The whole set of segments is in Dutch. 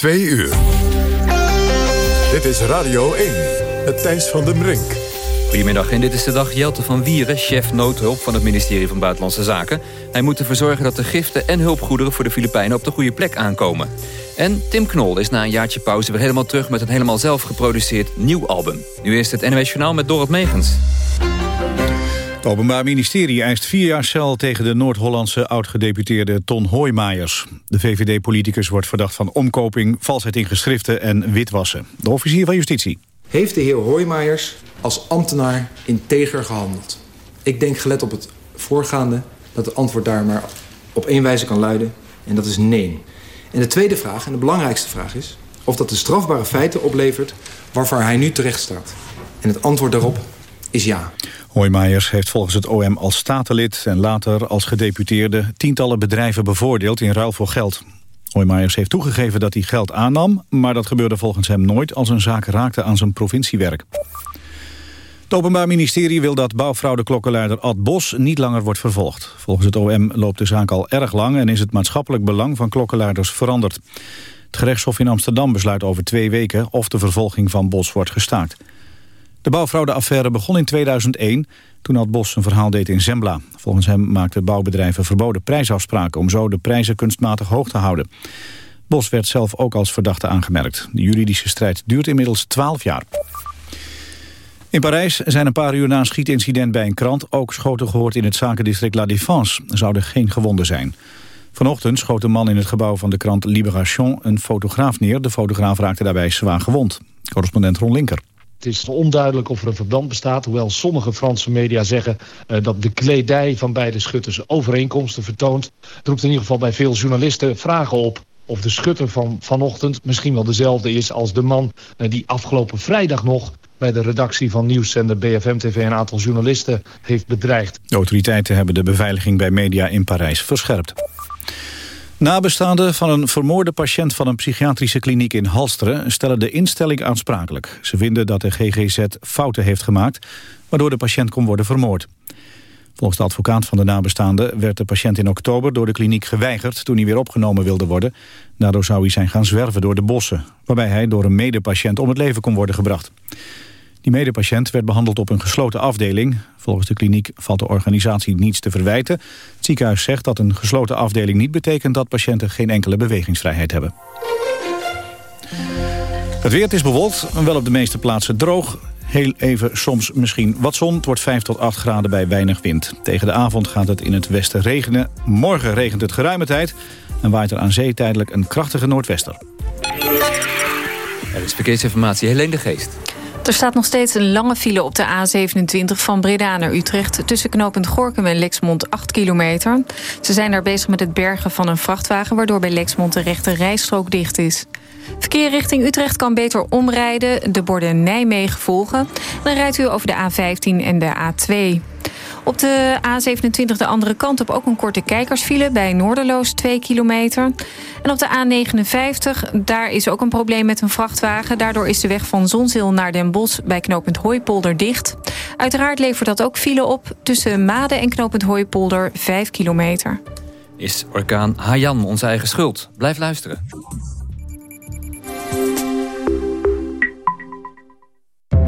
Twee uur. Dit is Radio 1, het Thijs van den Brink. Goedemiddag en dit is de dag Jelte van Wieren, chef noodhulp van het ministerie van Buitenlandse Zaken. Hij moet ervoor zorgen dat de giften en hulpgoederen voor de Filipijnen op de goede plek aankomen. En Tim Knol is na een jaartje pauze weer helemaal terug met een helemaal zelf geproduceerd nieuw album. Nu is het NWS Journaal met Dorot Megens. Het Openbaar Ministerie eist vier jaar cel tegen de Noord-Hollandse oud-gedeputeerde Ton Hoijmaiers. De VVD-politicus wordt verdacht van omkoping, valsheid in geschriften en witwassen. De officier van Justitie. Heeft de heer Hoijmaiers als ambtenaar integer gehandeld? Ik denk gelet op het voorgaande dat het antwoord daar maar op één wijze kan luiden. En dat is nee. En de tweede vraag, en de belangrijkste vraag is... of dat de strafbare feiten oplevert waarvoor hij nu terecht staat. En het antwoord daarop is ja. Hoijmaiers heeft volgens het OM als statenlid en later als gedeputeerde... tientallen bedrijven bevoordeeld in ruil voor geld. Hoijmaiers heeft toegegeven dat hij geld aannam... maar dat gebeurde volgens hem nooit als een zaak raakte aan zijn provinciewerk. Het Openbaar Ministerie wil dat bouwfraudeklokkenluider Ad Bos niet langer wordt vervolgd. Volgens het OM loopt de zaak al erg lang en is het maatschappelijk belang van klokkenluiders veranderd. Het gerechtshof in Amsterdam besluit over twee weken of de vervolging van Bos wordt gestaakt. De bouwfraudeaffaire begon in 2001 toen Ad Bos een verhaal deed in Zembla. Volgens hem maakten bouwbedrijven verboden prijsafspraken... om zo de prijzen kunstmatig hoog te houden. Bos werd zelf ook als verdachte aangemerkt. De juridische strijd duurt inmiddels 12 jaar. In Parijs zijn een paar uur na een schietincident bij een krant... ook schoten gehoord in het zakendistrict La Défense. Er zouden geen gewonden zijn. Vanochtend schoot een man in het gebouw van de krant Libération... een fotograaf neer. De fotograaf raakte daarbij zwaar gewond. Correspondent Ron Linker. Het is onduidelijk of er een verband bestaat, hoewel sommige Franse media zeggen uh, dat de kledij van beide schutters overeenkomsten vertoont. Het roept in ieder geval bij veel journalisten vragen op of de schutter van vanochtend misschien wel dezelfde is als de man uh, die afgelopen vrijdag nog bij de redactie van nieuwszender BFM TV een aantal journalisten heeft bedreigd. De autoriteiten hebben de beveiliging bij media in Parijs verscherpt. Nabestaanden van een vermoorde patiënt van een psychiatrische kliniek in Halsteren stellen de instelling aansprakelijk. Ze vinden dat de GGZ fouten heeft gemaakt, waardoor de patiënt kon worden vermoord. Volgens de advocaat van de nabestaanden werd de patiënt in oktober door de kliniek geweigerd toen hij weer opgenomen wilde worden. Daardoor zou hij zijn gaan zwerven door de bossen, waarbij hij door een medepatiënt om het leven kon worden gebracht. Die medepatiënt werd behandeld op een gesloten afdeling. Volgens de kliniek valt de organisatie niets te verwijten. Het ziekenhuis zegt dat een gesloten afdeling niet betekent... dat patiënten geen enkele bewegingsvrijheid hebben. Het weer is bewolkt, wel op de meeste plaatsen droog. Heel even soms misschien wat zon. Het wordt 5 tot 8 graden bij weinig wind. Tegen de avond gaat het in het westen regenen. Morgen regent het geruime tijd en waait er aan zee tijdelijk een krachtige noordwester. Er is verkeersinformatie, Helene de Geest. Er staat nog steeds een lange file op de A27 van Breda naar Utrecht... tussen knooppunt Gorkum en Lexmond 8 kilometer. Ze zijn daar bezig met het bergen van een vrachtwagen... waardoor bij Lexmond de rechte rijstrook dicht is. Verkeer richting Utrecht kan beter omrijden, de borden Nijmegen volgen. Dan rijdt u over de A15 en de A2. Op de A27 de andere kant op ook een korte kijkersfile... bij Noorderloos 2 kilometer. En op de A59, daar is ook een probleem met een vrachtwagen. Daardoor is de weg van Zonzeel naar Den Bosch bij knooppunt Hooipolder dicht. Uiteraard levert dat ook file op tussen Maden en knooppunt Hooipolder 5 kilometer. Is orkaan Haiyan onze eigen schuld? Blijf luisteren.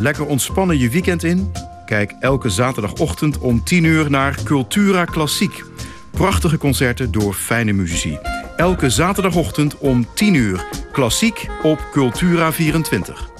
Lekker ontspannen je weekend in? Kijk elke zaterdagochtend om 10 uur naar Cultura Klassiek. Prachtige concerten door fijne muzici. Elke zaterdagochtend om 10 uur. Klassiek op Cultura 24.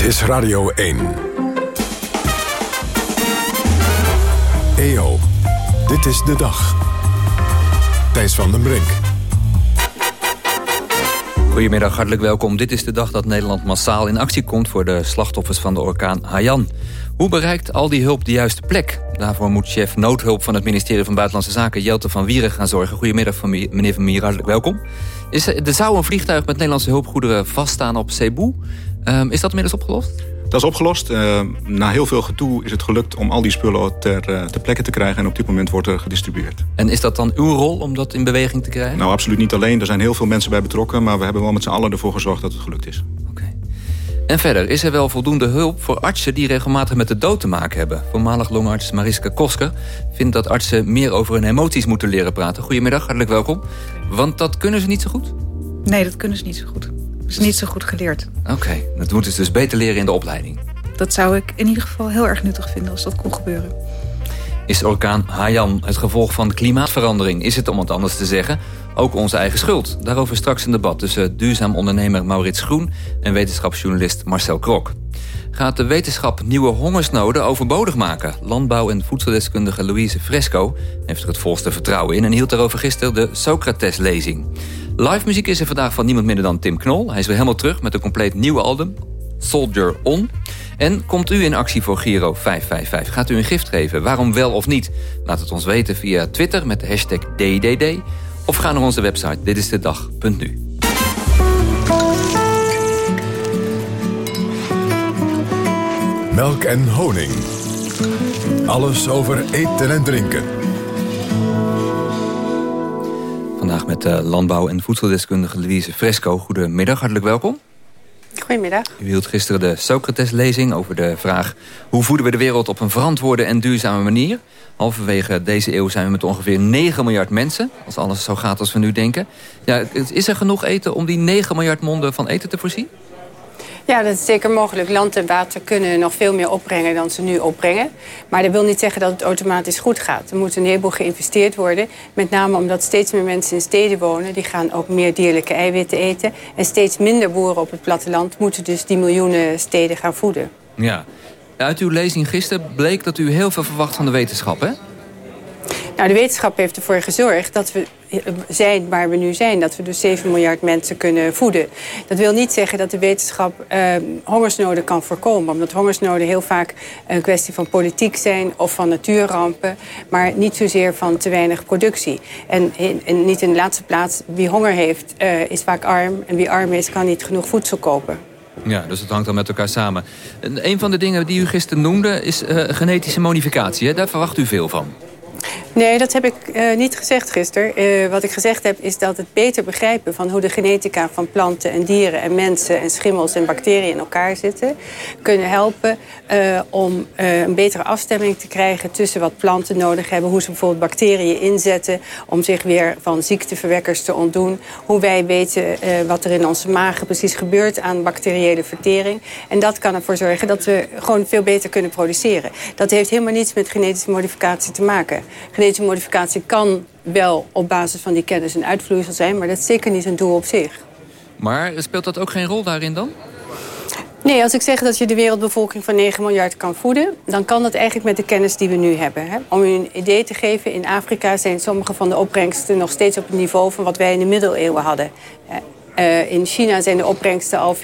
Dit is Radio 1. EO, dit is de dag. Thijs van den Brink. Goedemiddag, hartelijk welkom. Dit is de dag dat Nederland massaal in actie komt... voor de slachtoffers van de orkaan Haiyan. Hoe bereikt al die hulp de juiste plek? Daarvoor moet chef noodhulp van het ministerie van Buitenlandse Zaken... Jelte van Wieren gaan zorgen. Goedemiddag, meneer Van Mieren, hartelijk welkom. Is, er zou een vliegtuig met Nederlandse hulpgoederen vaststaan op Cebu. Um, is dat inmiddels opgelost? Dat is opgelost. Uh, na heel veel gedoe is het gelukt om al die spullen ter, uh, ter plekke te krijgen. En op dit moment wordt er gedistribueerd. En is dat dan uw rol om dat in beweging te krijgen? Nou, absoluut niet alleen. Er zijn heel veel mensen bij betrokken. Maar we hebben wel met z'n allen ervoor gezorgd dat het gelukt is. Oké. En verder, is er wel voldoende hulp voor artsen die regelmatig met de dood te maken hebben? Voormalig longarts Mariska Kosker vindt dat artsen meer over hun emoties moeten leren praten. Goedemiddag, hartelijk welkom. Want dat kunnen ze niet zo goed? Nee, dat kunnen ze niet zo goed is niet zo goed geleerd. Oké, dat moeten ze dus beter leren in de opleiding. Dat zou ik in ieder geval heel erg nuttig vinden als dat kon gebeuren. Is orkaan Haiyan het gevolg van klimaatverandering? Is het, om het anders te zeggen, ook onze eigen schuld? Daarover straks een debat tussen duurzaam ondernemer Maurits Groen... en wetenschapsjournalist Marcel Krok. Gaat de wetenschap nieuwe hongersnoden overbodig maken? Landbouw- en voedseldeskundige Louise Fresco heeft er het volste vertrouwen in... en hield daarover gisteren de Socrates-lezing. Live muziek is er vandaag van niemand minder dan Tim Knol. Hij is weer helemaal terug met een compleet nieuwe album, Soldier On. En komt u in actie voor Giro 555? Gaat u een gift geven? Waarom wel of niet? Laat het ons weten via Twitter met de hashtag DDD... of ga naar onze website ditistedag.nu. Melk en honing. Alles over eten en drinken. Vandaag met uh, landbouw- en voedseldeskundige Louise Fresco. Goedemiddag, hartelijk welkom. Goedemiddag. U hield gisteren de Socrates-lezing over de vraag... hoe voeden we de wereld op een verantwoorde en duurzame manier? Halverwege deze eeuw zijn we met ongeveer 9 miljard mensen... als alles zo gaat als we nu denken. Ja, is er genoeg eten om die 9 miljard monden van eten te voorzien? Ja, dat is zeker mogelijk. Land en water kunnen nog veel meer opbrengen dan ze nu opbrengen. Maar dat wil niet zeggen dat het automatisch goed gaat. Er moet een heleboel geïnvesteerd worden. Met name omdat steeds meer mensen in steden wonen. Die gaan ook meer dierlijke eiwitten eten. En steeds minder boeren op het platteland moeten dus die miljoenen steden gaan voeden. Ja. Uit uw lezing gisteren bleek dat u heel veel verwacht van de wetenschap, hè? Nou, de wetenschap heeft ervoor gezorgd dat we zijn waar we nu zijn. Dat we dus 7 miljard mensen kunnen voeden. Dat wil niet zeggen dat de wetenschap eh, hongersnoden kan voorkomen. Omdat hongersnoden heel vaak een kwestie van politiek zijn of van natuurrampen. Maar niet zozeer van te weinig productie. En, niet in de laatste plaats, wie honger heeft uh, is vaak arm. En wie arm is kan niet genoeg voedsel kopen. Ja, dus het hangt dan met elkaar samen. Een van de dingen die u gisteren noemde is uh, genetische modificatie. Daar verwacht u veel van. Nee, dat heb ik uh, niet gezegd gisteren. Uh, wat ik gezegd heb is dat het beter begrijpen van hoe de genetica van planten en dieren en mensen en schimmels en bacteriën in elkaar zitten, kunnen helpen uh, om een betere afstemming te krijgen tussen wat planten nodig hebben, hoe ze bijvoorbeeld bacteriën inzetten om zich weer van ziekteverwekkers te ontdoen, hoe wij weten wat er in onze magen precies gebeurt aan bacteriële vertering. En dat kan ervoor zorgen dat we gewoon veel beter kunnen produceren. Dat heeft helemaal niets met genetische modificatie te maken. Genetische modificatie kan wel op basis van die kennis een uitvloeisel zijn... maar dat is zeker niet een doel op zich. Maar speelt dat ook geen rol daarin dan? Nee, als ik zeg dat je de wereldbevolking van 9 miljard kan voeden... dan kan dat eigenlijk met de kennis die we nu hebben. Hè? Om u een idee te geven, in Afrika zijn sommige van de opbrengsten... nog steeds op het niveau van wat wij in de middeleeuwen hadden. Uh, in China zijn de opbrengsten al 40%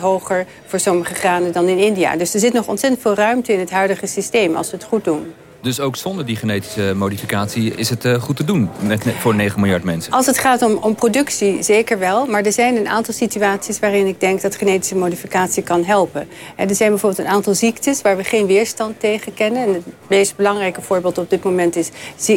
hoger voor sommige granen dan in India. Dus er zit nog ontzettend veel ruimte in het huidige systeem als we het goed doen. Dus ook zonder die genetische modificatie is het uh, goed te doen voor 9 miljard mensen? Als het gaat om, om, productie, zeker wel. Maar er zijn een aantal situaties waarin ik denk dat genetische modificatie kan helpen. En er zijn bijvoorbeeld een aantal ziektes waar we geen weerstand tegen kennen. En het meest belangrijke voorbeeld op dit moment is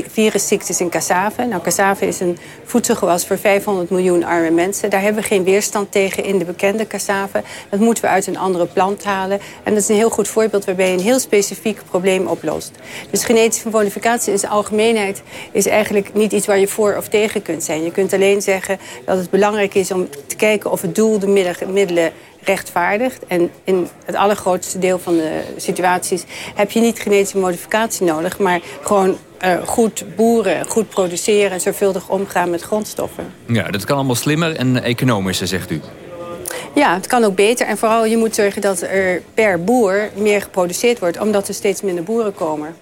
virusziektes in cassave. Nou, cassave is een voedselgewas voor 500 miljoen arme mensen. Daar hebben we geen weerstand tegen in de bekende cassave. Dat moeten we uit een andere plant halen. En dat is een heel goed voorbeeld waarbij je een heel specifiek probleem oplost. Dus Dus genetische modificatie in zijn algemeenheid is eigenlijk niet iets waar je voor of tegen kunt zijn. Je kunt alleen zeggen dat het belangrijk is om te kijken of het doel de middelen rechtvaardigt. En in het allergrootste deel van de situaties heb je niet genetische modificatie nodig, maar gewoon uh, goed boeren, goed produceren en zorgvuldig omgaan met grondstoffen. Ja, dat kan allemaal slimmer en economischer, zegt u. Ja, het kan ook beter. En vooral je moet zorgen dat er per boer meer geproduceerd wordt... omdat er steeds minder boeren komen.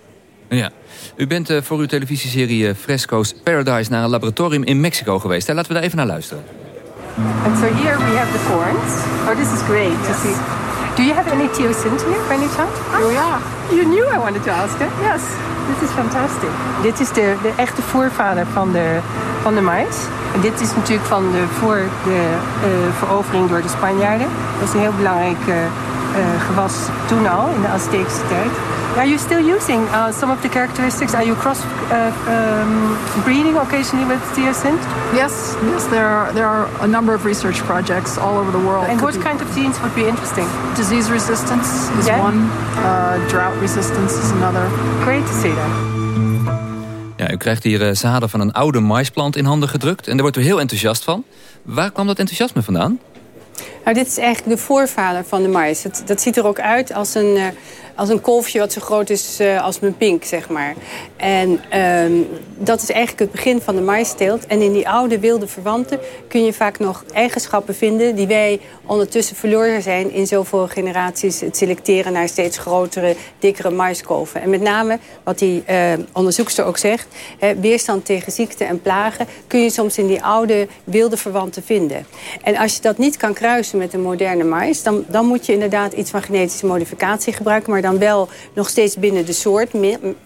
Ja. U bent uh, voor uw televisieserie uh, Fresco's Paradise... naar een laboratorium in Mexico geweest. Hè? Laten we daar even naar luisteren. And so here we have the corns. Oh, this is great to see. Do you have any teosinte here by any chance? Oh yeah. You knew I wanted to ask it. Yes. This is fantastic. Dit is de, de echte voorvader van de, van de mais. En dit is natuurlijk van de, voor de uh, verovering door de Spanjaarden. Dat is een heel belangrijk uh, gewas toen al, in de Azteekse tijd. Are you still using uh, some of the characteristics? Are you cross uh, um, breeding occasionally with teosinte? Yes, yes. There are there are a number of research projects all over the world. And what kind of genes would be interesting? Disease resistance is yeah. one. Uh, drought resistance is another. Great to see that. Ja, u krijgt hier uh, zaden van een oude maisplant in handen gedrukt. En daar wordt u heel enthousiast van. Waar kwam dat enthousiasme vandaan? Nou, dit is eigenlijk de voorvader van de mais. Dat, ziet er ook uit als een, uh, als een kolfje wat zo groot is uh, als mijn pink, zeg maar. En um, dat is eigenlijk het begin van de maisteelt. En in die oude wilde verwanten kun je vaak nog eigenschappen vinden... die wij ondertussen verloren zijn in zoveel generaties... het selecteren naar steeds grotere, dikkere maiskolven. En met name, wat die uh, onderzoekster ook zegt... Hè, weerstand tegen ziekte en plagen... kun je soms in die oude wilde verwanten vinden. En als je dat niet kan kruisen met een moderne mais... dan, dan moet je inderdaad iets van genetische modificatie gebruiken... maar dan wel nog steeds binnen de soort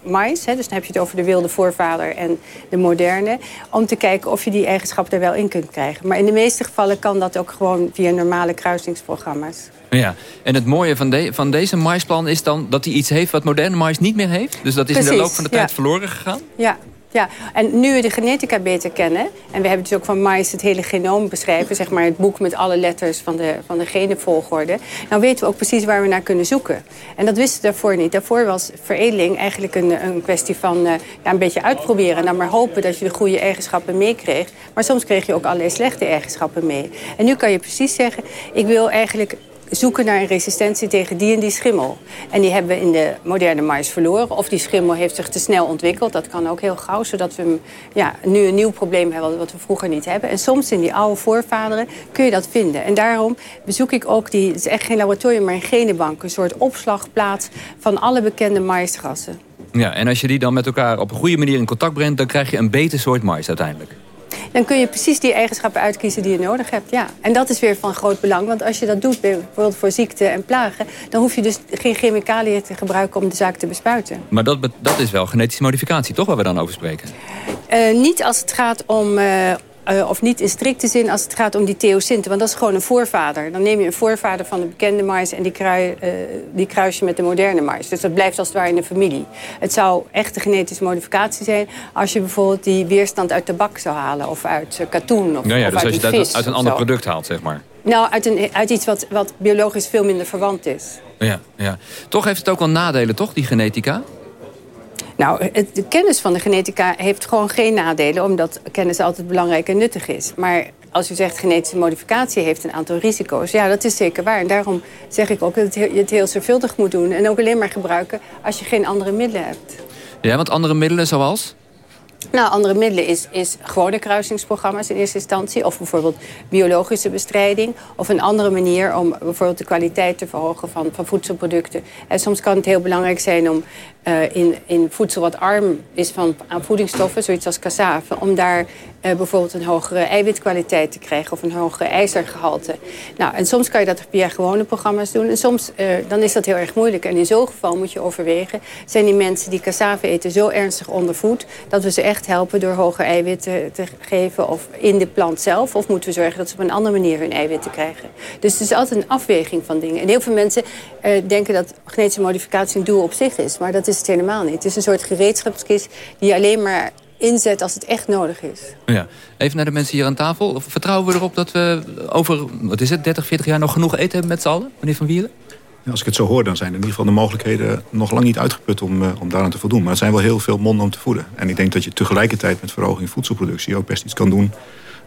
mais. Hè, dus dan heb je het over de wilde voorvader en de moderne. Om te kijken of je die eigenschap er wel in kunt krijgen. Maar in de meeste gevallen kan dat ook gewoon via normale kruisingsprogramma's. Ja, en het mooie van, de, van deze maisplan is dan dat hij iets heeft wat moderne mais niet meer heeft. Dus dat is in de loop van de tijd verloren gegaan? Ja, ja, en nu we de genetica beter kennen... en we hebben dus ook van mais het hele genoom beschrijven... zeg maar het boek met alle letters van de, van de genenvolgorde... nou weten we ook precies waar we naar kunnen zoeken. En dat wisten we daarvoor niet. Daarvoor was veredeling eigenlijk een, een kwestie van uh, ja, een beetje uitproberen... en dan maar hopen dat je de goede eigenschappen meekreeg. Maar soms kreeg je ook allerlei slechte eigenschappen mee. En nu kan je precies zeggen... ik wil eigenlijk zoeken naar een resistentie tegen die en die schimmel. En die hebben we in de moderne mais verloren. Of die schimmel heeft zich te snel ontwikkeld. Dat kan ook heel gauw, zodat we ja, nu een nieuw probleem hebben... wat we vroeger niet hebben. En soms in die oude voorvaderen kun je dat vinden. En daarom bezoek ik ook die... het is echt geen laboratorium, maar een genenbank. Een soort opslagplaats van alle bekende maisgassen. Ja, en als je die dan met elkaar op een goede manier in contact brengt... dan krijg je een beter soort mais uiteindelijk dan kun je precies die eigenschappen uitkiezen die je nodig hebt. Ja. En dat is weer van groot belang. Want als je dat doet, bijvoorbeeld voor ziekte en plagen... dan hoef je dus geen chemicaliën te gebruiken om de zaak te bespuiten. Maar dat, dat is wel genetische modificatie, toch, waar we dan over spreken? Uh, niet als het gaat om... Uh, uh, of niet in strikte zin als het gaat om die theosinten. Want dat is gewoon een voorvader. Dan neem je een voorvader van de bekende mais... en die, krui, uh, die kruis je met de moderne mais. Dus dat blijft als het ware in de familie. Het zou echte genetische modificatie zijn... als je bijvoorbeeld die weerstand uit tabak zou halen... of uit uh, katoen of, ja, ja, of dus uit als je dat uit een ander product haalt, zeg maar. Nou, uit, een, uit iets wat, wat biologisch veel minder verwant is. Ja, ja. Toch heeft het ook wel nadelen, toch, die genetica? Nou, de kennis van de genetica heeft gewoon geen nadelen... omdat kennis altijd belangrijk en nuttig is. Maar als u zegt genetische modificatie heeft een aantal risico's... ja, dat is zeker waar. En daarom zeg ik ook dat je het heel zorgvuldig moet doen... en ook alleen maar gebruiken als je geen andere middelen hebt. Ja, want andere middelen zoals? Nou, andere middelen is, is gewone kruisingsprogramma's in eerste instantie. Of bijvoorbeeld biologische bestrijding. Of een andere manier om bijvoorbeeld de kwaliteit te verhogen van, van voedselproducten. En soms kan het heel belangrijk zijn om uh, in, in voedsel wat arm is van, aan voedingsstoffen, zoiets als cassave, om daar uh, bijvoorbeeld een hogere eiwitkwaliteit te krijgen of een hogere ijzergehalte. Nou, en soms kan je dat via gewone programma's doen en soms uh, dan is dat heel erg moeilijk. En in zo'n geval moet je overwegen, zijn die mensen die cassave eten zo ernstig ondervoed, dat we ze echt helpen door hoge eiwitten te geven of in de plant zelf, of moeten we zorgen dat ze op een andere manier hun eiwitten krijgen. Dus het is altijd een afweging van dingen. En heel veel mensen denken dat genetische modificatie een doel op zich is, maar dat is het helemaal niet. Het is een soort gereedschapskist die je alleen maar inzet als het echt nodig is. Ja. Even naar de mensen hier aan tafel. Vertrouwen we erop dat we over wat is het, 30, 40 jaar nog genoeg eten hebben met z'n allen, meneer Van Wieren? Als ik het zo hoor, dan zijn in ieder geval de mogelijkheden nog lang niet uitgeput om, uh, om daaraan te voldoen. Maar het zijn wel heel veel monden om te voeden. En ik denk dat je tegelijkertijd met verhoging voedselproductie ook best iets kan doen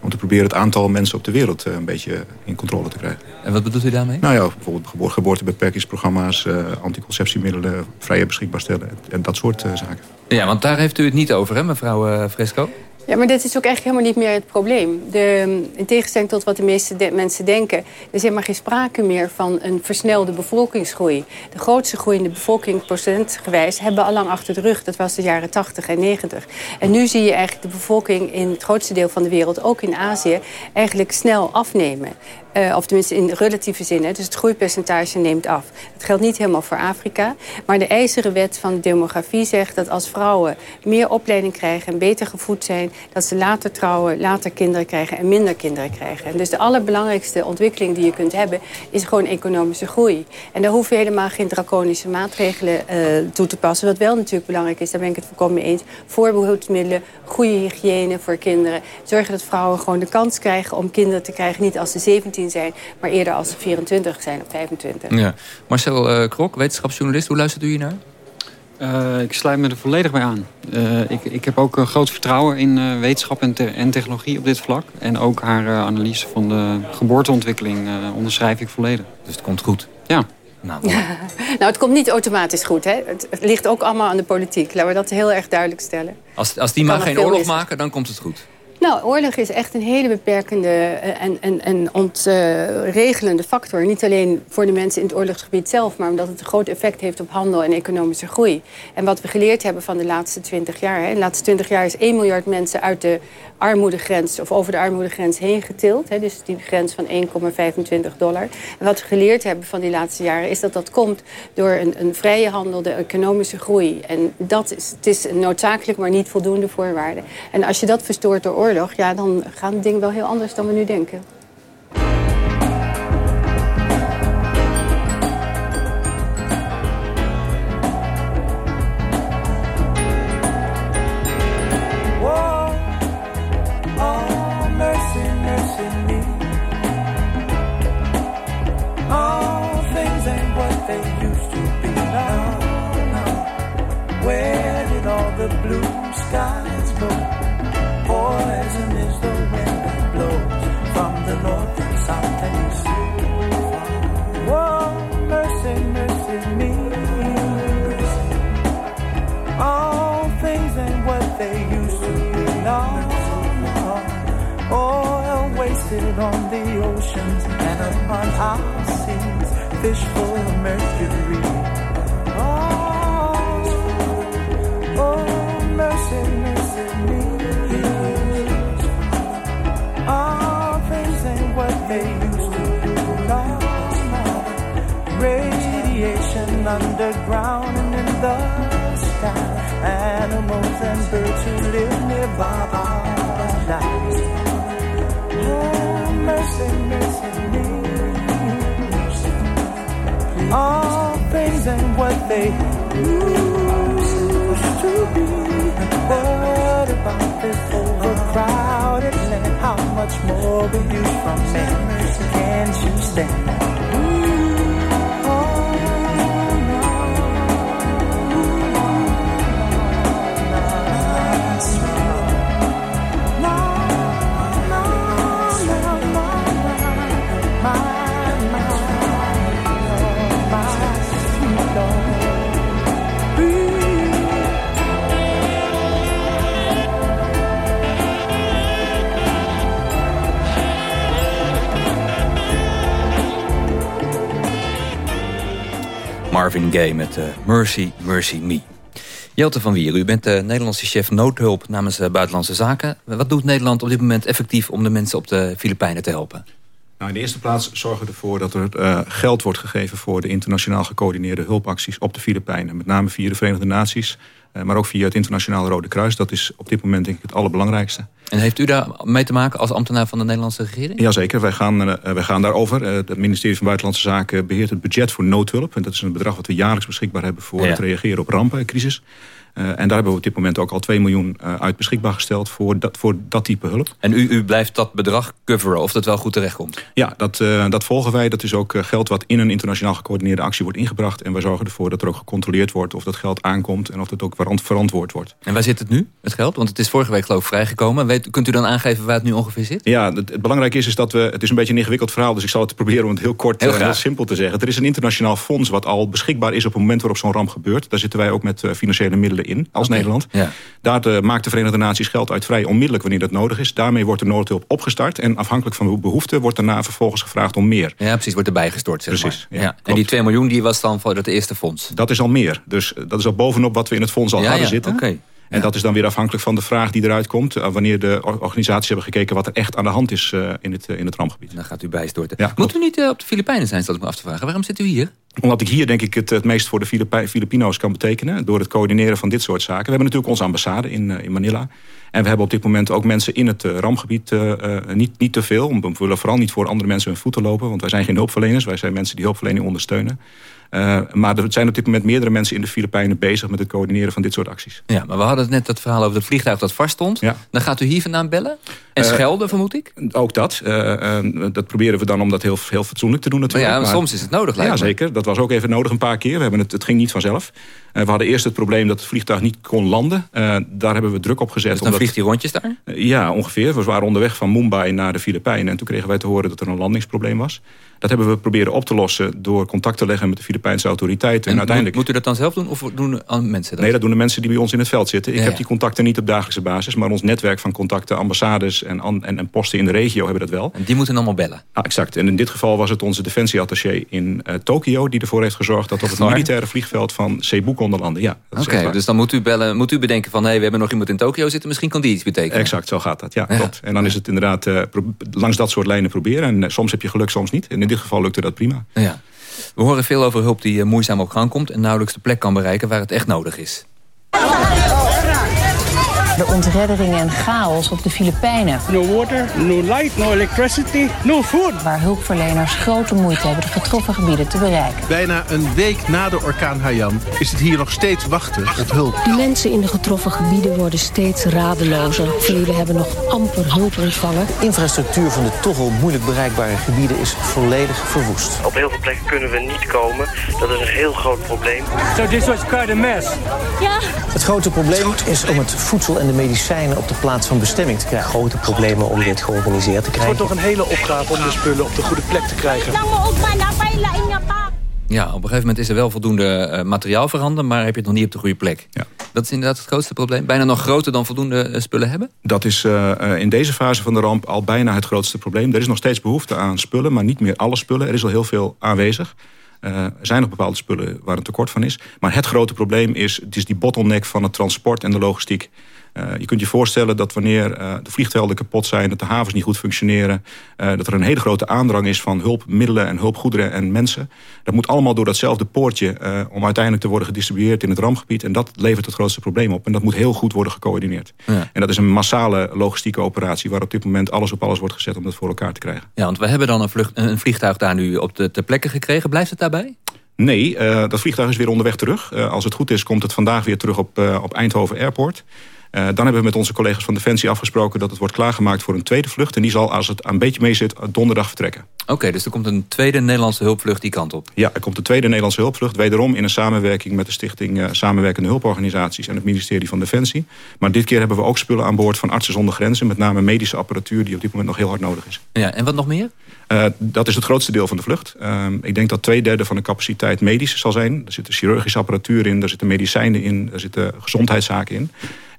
om te proberen het aantal mensen op de wereld een beetje in controle te krijgen. En wat bedoelt u daarmee? Nou ja, bijvoorbeeld geboortebeperkingsprogramma's, uh, anticonceptiemiddelen vrijer beschikbaar stellen en dat soort zaken. Ja, want daar heeft u het niet over, hè, mevrouw Fresco? Ja, maar dit is ook echt helemaal niet meer het probleem. De, in tegenstelling tot wat de meeste mensen denken... er is helemaal geen sprake meer van een versnelde bevolkingsgroei. De grootste groeiende bevolking procentgewijs hebben we al lang achter de rug. Dat was de jaren 80 en 90. En nu zie je eigenlijk de bevolking in het grootste deel van de wereld... ook in Azië, eigenlijk snel afnemen. Uh, of tenminste in relatieve zin. Dus het groeipercentage neemt af. Dat geldt niet helemaal voor Afrika. Maar de ijzeren wet van de demografie zegt dat als vrouwen meer opleiding krijgen... en beter gevoed zijn, dat ze later trouwen, later kinderen krijgen... en minder kinderen krijgen. En dus de allerbelangrijkste ontwikkeling die je kunt hebben... is gewoon economische groei. En daar hoef je helemaal geen draconische maatregelen uh, toe te passen. Wat wel natuurlijk belangrijk is, daar ben ik het volkomen mee eens... voorbehoedsmiddelen, goede hygiëne voor kinderen. Zorgen dat vrouwen gewoon de kans krijgen om kinderen te krijgen... niet als ze 17 zijn, maar eerder als ze 24 zijn of 25. Ja. Marcel uh, Krok, wetenschapsjournalist, hoe luistert u hier naar? Uh, ik sluit me er volledig bij aan. Uh, ik, ik heb ook een groot vertrouwen in uh, wetenschap en, te en, technologie op dit vlak. En ook haar analyse van de geboorteontwikkeling onderschrijf ik volledig. Dus het komt goed? Ja. Nou, nou, het komt niet automatisch goed. Hè? Het, het, ligt ook allemaal aan de politiek. Laten we dat heel erg duidelijk stellen. Als, als die maar geen oorlog maken, dan komt het goed. Nou, oorlog is echt een hele beperkende en, en, en ontregelende factor. Niet alleen voor de mensen in het oorlogsgebied zelf... maar omdat het een groot effect heeft op handel en economische groei. En wat we geleerd hebben van de laatste twintig jaar... Hè, de laatste twintig jaar is 1 miljard mensen uit de armoedegrens... of over de armoedegrens heen getild. Hè, dus die grens van 1,25 dollar. En wat we geleerd hebben van die laatste jaren... is dat dat komt door een, een vrije handel, de economische groei. En dat is, het is noodzakelijk, maar niet voldoende voorwaarde. En als je dat verstoort door oorlog ja, dan gaan dingen wel heel anders dan we nu denken. Marvin Gaye met uh, Mercy, Mercy Me. Jelte van Wier, u bent de Nederlandse chef noodhulp namens de Buitenlandse Zaken. Wat doet Nederland op dit moment effectief om de mensen op de Filipijnen te helpen? Nou, in de eerste plaats zorgen we ervoor dat er uh, geld wordt gegeven... voor de internationaal gecoördineerde hulpacties op de Filipijnen. Met name via de Verenigde Naties, maar ook via het Internationale Rode Kruis. Dat is op dit moment denk ik het allerbelangrijkste. En heeft u daar mee te maken als ambtenaar van de Nederlandse regering? Jazeker, wij gaan, uh, wij gaan daarover. het ministerie van Buitenlandse Zaken beheert het budget voor noodhulp. En dat is een bedrag wat we jaarlijks beschikbaar hebben... voor ja. het reageren op rampen en crisis. En daar hebben we op dit moment ook al 2 miljoen uit beschikbaar gesteld voor dat, voor dat type hulp. En u, u blijft dat bedrag coveren of dat wel goed terechtkomt? Ja, dat, dat volgen wij. Dat is ook geld wat in een internationaal gecoördineerde actie wordt ingebracht. En wij zorgen ervoor dat er ook gecontroleerd wordt of dat geld aankomt en of dat ook verantwoord wordt. En waar zit het nu, het geld? Want het is vorige week geloof ik vrijgekomen. Weet, kunt u dan aangeven waar het nu ongeveer zit? Ja, het, het belangrijke is, is dat we... Het is een beetje een ingewikkeld verhaal, dus ik zal het proberen om het heel kort en heel, heel simpel te zeggen. Er is een internationaal fonds wat al beschikbaar is op het moment waarop zo'n ramp gebeurt. Daar zitten wij ook met financiële middelen in, als Nederland. Ja. Daar maakt de Verenigde Naties geld uit vrij onmiddellijk wanneer dat nodig is. Daarmee wordt de noodhulp opgestart. En afhankelijk van de behoefte wordt daarna vervolgens gevraagd om meer. Ja, precies, wordt erbij gestort. Zeg precies. Maar. Ja, En die 2 miljoen die was dan voor het eerste fonds? Dat is al meer. Dus dat is al bovenop wat we in het fonds al ja, hadden zitten. Okay. En dat is dan weer afhankelijk van de vraag die eruit komt... wanneer de organisaties hebben gekeken wat er echt aan de hand is in, het, in het rampgebied. Dan gaat u bijstorten. Ja, Moet u niet op de Filipijnen zijn, stel ik me af te vragen. Waarom zit u hier? Omdat ik hier denk ik het, het meest voor de Filipino's kan betekenen... door het coördineren van dit soort zaken. We hebben natuurlijk onze ambassade in, in Manila... En we hebben op dit moment ook mensen in het rampgebied, uh, uh, niet, niet te veel. We willen vooral niet voor andere mensen hun voeten lopen. Want wij zijn geen hulpverleners. Wij zijn mensen die hulpverlening ondersteunen. Uh, maar er zijn op dit moment meerdere mensen in de Filipijnen bezig... met het coördineren van dit soort acties. Ja, maar we hadden net dat verhaal over het vliegtuig dat vaststond. Ja. Dan gaat u hier vandaan bellen? En schelden, vermoed ik? Ook dat. dat proberen we dan om dat heel, heel fatsoenlijk te doen natuurlijk. Maar ja, maar, soms is het nodig, lijkt Ja, zeker. Dat was ook even nodig een paar keer. We hebben het, het ging niet vanzelf. we hadden eerst het probleem dat het vliegtuig niet kon landen. daar hebben we druk op gezet. Dus dan omdat... vliegt hij rondjes daar? ja, ongeveer. We waren onderweg van Mumbai naar de Filipijnen. En toen kregen wij te horen dat er een landingsprobleem was. Dat hebben we proberen op te lossen door contact te leggen met de Filipijnse autoriteiten. En, en uiteindelijk... Moet u dat dan zelf doen of doen mensen dat? Nee, dat doen de mensen die bij ons in het veld zitten. Ik ja, heb die contacten niet op dagelijkse basis. Maar ons netwerk van contacten, ambassades en, en, en, posten in de regio hebben dat wel. En die moeten allemaal bellen? Ah, exact. En in dit geval was het onze defensieattaché in uh, Tokio... die ervoor heeft gezorgd dat op het militaire vliegveld van Cebu konden landen. Ja, Oké, dus dan moet u, bellen, moet u bedenken van... hé, hey, we hebben nog iemand in Tokio zitten, misschien kan die iets betekenen. Exact, zo gaat dat. Ja, klopt. En dan is het inderdaad uh, langs dat soort lijnen proberen. En uh, soms heb je geluk, soms niet. En in dit geval lukte dat prima. Ja. We horen veel over hulp die moeizaam op gang komt... en nauwelijks de plek kan bereiken waar het echt nodig is. De ontreddering en chaos op de Filipijnen. No water, no light, no electricity, no food. Waar hulpverleners grote moeite hebben de getroffen gebieden te bereiken. Bijna een week na de orkaan Haiyan is het hier nog steeds wachten op hulp. De mensen in de getroffen gebieden worden steeds radelozer. Velen hebben nog amper hulp ontvangen. De infrastructuur van de toch al moeilijk bereikbare gebieden is volledig verwoest. Op heel veel plekken kunnen we niet komen. Dat is een heel groot probleem. So this was quite a mess. Ja. Het grote probleem is om het voedsel en de medicijnen op de plaats van bestemming te krijgen. Grote problemen om dit georganiseerd te krijgen. Het wordt toch een hele opgave om de spullen op de goede plek te krijgen. Ja, op een gegeven moment is er wel voldoende uh, materiaal veranderd... maar heb je het nog niet op de goede plek. Ja. Dat is inderdaad het grootste probleem. Bijna nog groter dan voldoende uh, spullen hebben? Dat is uh, in deze fase van de ramp al bijna het grootste probleem. Er is nog steeds behoefte aan spullen, maar niet meer alle spullen. Er is al heel veel aanwezig. Uh, er zijn nog bepaalde spullen waar een tekort van is. Maar het grote probleem is, het is die bottleneck van het transport en de logistiek. Uh, je kunt je voorstellen dat wanneer uh, de vliegvelden kapot zijn... dat de havens niet goed functioneren... Uh, dat er een hele grote aandrang is van hulpmiddelen en hulpgoederen en mensen. Dat moet allemaal door datzelfde poortje... om uiteindelijk te worden gedistribueerd in het rampgebied. En dat levert het grootste probleem op. En dat moet heel goed worden gecoördineerd. Ja. En dat is een massale logistieke operatie... waar op dit moment alles op alles wordt gezet om dat voor elkaar te krijgen. Ja, want we hebben dan een, vlucht, een vliegtuig daar nu op de ter plekke gekregen. Blijft het daarbij? Nee, uh, dat vliegtuig is weer onderweg terug. Uh, als het goed is, komt het vandaag weer terug op, uh, op Eindhoven Airport. Uh, dan hebben we met onze collega's van Defensie afgesproken... dat het wordt klaargemaakt voor een tweede vlucht. En die zal, als het een beetje mee zit, donderdag vertrekken. Oké, okay, dus er komt een tweede Nederlandse hulpvlucht die kant op? Ja, er komt een tweede Nederlandse hulpvlucht. Wederom in een samenwerking met de stichting uh, Samenwerkende Hulporganisaties... en het ministerie van Defensie. Maar dit keer hebben we ook spullen aan boord van Artsen zonder Grenzen. Met name medische apparatuur die op dit moment nog heel hard nodig is. Ja, en wat nog meer? Uh, dat is het grootste deel van de vlucht. Uh, ik denk dat twee derde van de capaciteit medisch zal zijn. Er zit chirurgische apparatuur in, er zitten medicijnen in... er zitten gezondheidszaken in.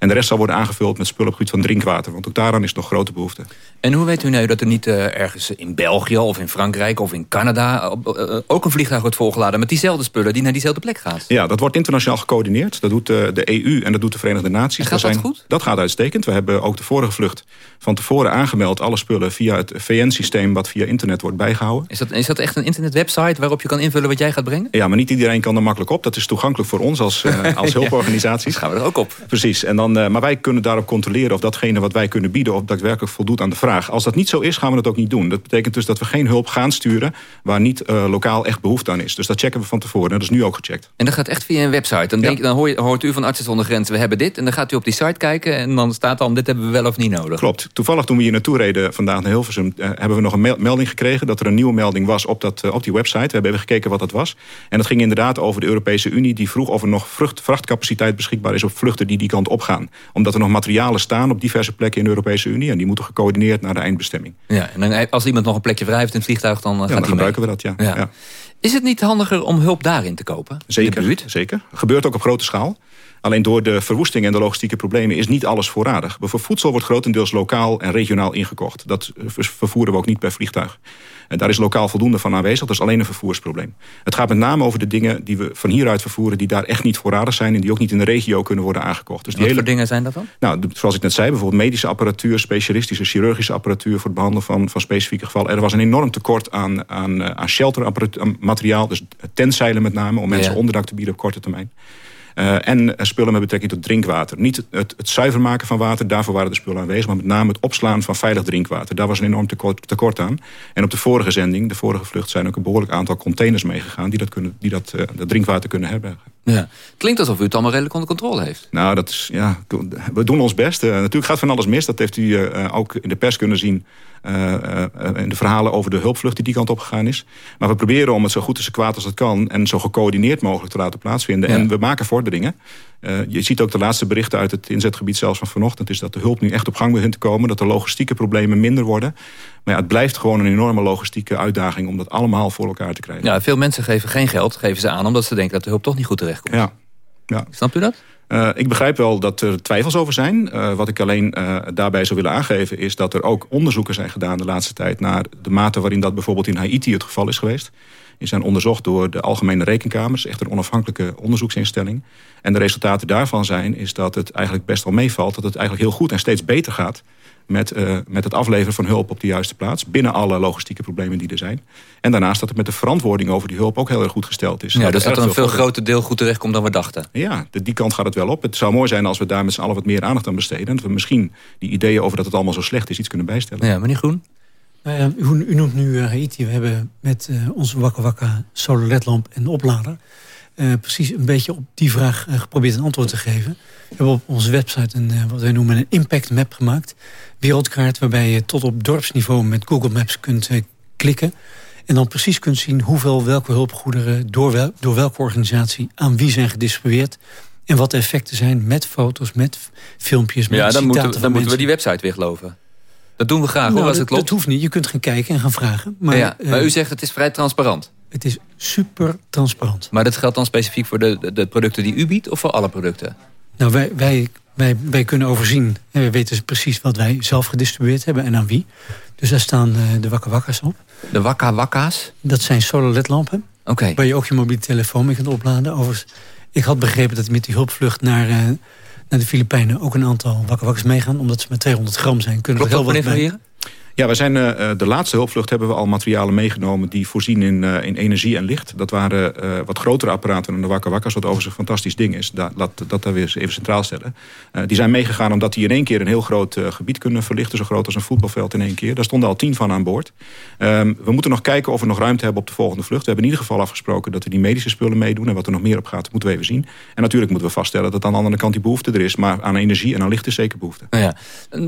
En de rest zal worden aangevuld met spullen op het gebied van drinkwater. Want ook daaraan is nog grote behoefte. En hoe weet u nou dat er niet uh, ergens in België of in Frankrijk of in Canada... Uh, ook een vliegtuig wordt volgeladen met diezelfde spullen... die naar diezelfde plek gaat? Ja, dat wordt internationaal gecoördineerd. Dat doet uh, de EU en dat doet de Verenigde Naties. En gaat dat zijn, goed? Dat gaat uitstekend. We hebben ook de vorige vlucht van tevoren aangemeld... alle spullen via het VN-systeem wat via internet wordt bijgehouden. Is dat, is dat echt een internetwebsite waarop je kan invullen wat jij gaat brengen? Ja, maar niet iedereen kan er makkelijk op. Dat is toegankelijk voor ons als, als hulporganisaties. Gaan we er ook op. Precies. En dan uh, maar wij kunnen daarop controleren of datgene wat wij kunnen bieden... of daadwerkelijk voldoet aan de vraag. Als dat niet zo is, gaan we het ook niet doen. Dat betekent dus dat we geen hulp gaan sturen... waar niet uh, lokaal echt behoefte aan is. Dus dat checken we van tevoren. En dat is nu ook gecheckt. En dat gaat echt via een website. Dan, denk, dan hoort u van Artsen zonder Grenzen, we hebben dit. En dan gaat u op die site kijken en dan staat dan... dit hebben we wel of niet nodig. Klopt. Toevallig toen we hier naartoe reden vandaag naar Hilversum... Uh, hebben we nog een melding gekregen dat er een nieuwe melding was op, dat, op die website. We hebben even gekeken wat dat was. En dat ging inderdaad over de Europese Unie... die vroeg of er nog vrucht, vrachtcapaciteit beschikbaar is... op vluchten die die kant op gaan. Omdat er nog materialen staan op diverse plekken in de Europese Unie... en die moeten gecoördineerd naar de eindbestemming. Ja, en dan, als iemand nog een plekje vrij heeft in het vliegtuig... dan, ja, gaat dan gebruiken we dat, ja. ja. ja. Is het niet handiger om hulp daarin te kopen? Zeker, zeker. Gebeurt ook op grote schaal. Alleen door de verwoesting en de logistieke problemen is niet alles voorradig. Voor voedsel wordt grotendeels lokaal en regionaal ingekocht. Dat vervoeren we ook niet per vliegtuig. En daar is lokaal voldoende van aanwezig. Dat is alleen een vervoersprobleem. Het gaat met name over de dingen die we van hieruit vervoeren... die daar echt niet voorradig zijn... en die ook niet in de regio kunnen worden aangekocht. Dus die Wat hele... voor dingen zijn dat dan? Nou, zoals ik net zei, bijvoorbeeld medische apparatuur... specialistische chirurgische apparatuur voor het behandelen van, van specifieke gevallen. Er was een enorm tekort aan, aan, aan sheltermateriaal. Dus tentzeilen met name, om mensen ja. onderdak te bieden op korte termijn. Uh, en spullen met betrekking tot drinkwater. Niet het, het, zuiver maken van water, daarvoor waren de spullen aanwezig... maar met name het opslaan van veilig drinkwater. Daar was een enorm tekort, tekort aan. En op de vorige zending, de vorige vlucht... zijn ook een behoorlijk aantal containers meegegaan... die dat, kunnen, die dat, uh, dat drinkwater kunnen hebben. Ja. Klinkt alsof u het allemaal redelijk onder controle heeft. Nou, dat is, ja, we doen ons best. Uh, natuurlijk gaat van alles mis. Dat heeft u ook in de pers kunnen zien... Uh, en de verhalen over de hulpvlucht die die kant op gegaan is. Maar we proberen om het zo goed en zo kwaad als het kan... en zo gecoördineerd mogelijk te laten plaatsvinden. Ja. En we maken vorderingen. Uh, je ziet ook de laatste berichten uit het inzetgebied zelfs van vanochtend... is dat de hulp nu echt op gang begint te komen. Dat de logistieke problemen minder worden. Maar ja, het blijft gewoon een enorme logistieke uitdaging... om dat allemaal voor elkaar te krijgen. Ja, veel mensen geven geen geld, geven ze aan... omdat ze denken dat de hulp toch niet goed terechtkomt. Ja. Ja. Snapt u dat? Uh, ik begrijp wel dat er twijfels over zijn. Uh, wat ik alleen uh, daarbij zou willen aangeven... is dat er ook onderzoeken zijn gedaan de laatste tijd... naar de mate waarin dat bijvoorbeeld in Haiti het geval is geweest. Die zijn onderzocht door de Algemene Rekenkamers. Echt een onafhankelijke onderzoeksinstelling. En de resultaten daarvan zijn is dat het eigenlijk best wel meevalt... dat het eigenlijk heel goed en steeds beter gaat met, uh, met het afleveren van hulp op de juiste plaats... binnen alle logistieke problemen die er zijn. En daarnaast dat het met de verantwoording over die hulp ook heel erg goed gesteld is. Ja, dat dus dat er een veel groter deel goed terecht komt dan we dachten. Ja, de, die kant gaat het wel op. Het zou mooi zijn als we daar met z'n allen wat meer aandacht aan besteden... en dat we misschien die ideeën over dat het allemaal zo slecht is iets kunnen bijstellen. Ja, meneer Groen? Uh, u, u, noemt nu uh, Haiti. We hebben met uh, onze Wakka Wakka solar ledlamp en oplader... precies een beetje op die vraag geprobeerd een antwoord te geven. We hebben op onze website een, wat wij noemen een impact map gemaakt wereldkaart... waarbij je tot op dorpsniveau met Google Maps kunt klikken... en dan precies kunt zien hoeveel welke hulpgoederen... Door, wel, door welke organisatie aan wie zijn gedistribueerd... en wat de effecten zijn met foto's, met filmpjes, met Ja, dan, moeten we, dan moeten we die website weer geloven. Dat doen we graag, nou, hoor, als het klopt. Dat hoeft niet, je kunt gaan kijken en gaan vragen. Maar, ja, maar uh, u zegt het is vrij transparant. Het is super transparant. Maar dat geldt dan specifiek voor de, de producten die u biedt... of voor alle producten? Nou, wij, wij wij, wij kunnen overzien, en we weten precies wat wij zelf gedistribueerd hebben en aan wie. Dus daar staan uh, de Wakka Wakka's op. De Wakka Wakka's? Dat zijn solar ledlampen. Okay. Waar je ook je mobiele telefoon mee kunt opladen. Overigens, ik had begrepen dat met die hulpvlucht naar, uh, naar de Filipijnen... ook een aantal Wakka Wakka's meegaan. Omdat ze met 200 gram zijn. Kunnen Klopt er heel wat bij. Ja, wij zijn, uh, de laatste hulpvlucht hebben we al materialen meegenomen... die voorzien in, uh, in energie en licht. Dat waren wat grotere apparaten dan de Wakka Wakka's... wat overigens een fantastisch ding is. Da laat dat daar weer even centraal stellen. die zijn meegegaan omdat die in één keer een heel groot gebied kunnen verlichten. Zo groot als een voetbalveld in één keer. Daar stonden al tien van aan boord. Um, we moeten nog kijken of we nog ruimte hebben op de volgende vlucht. We hebben in ieder geval afgesproken dat we die medische spullen meedoen. En wat er nog meer op gaat, moeten we even zien. En natuurlijk moeten we vaststellen dat aan de andere kant die behoefte er is. Maar aan energie en aan licht is zeker behoefte. Nou ja,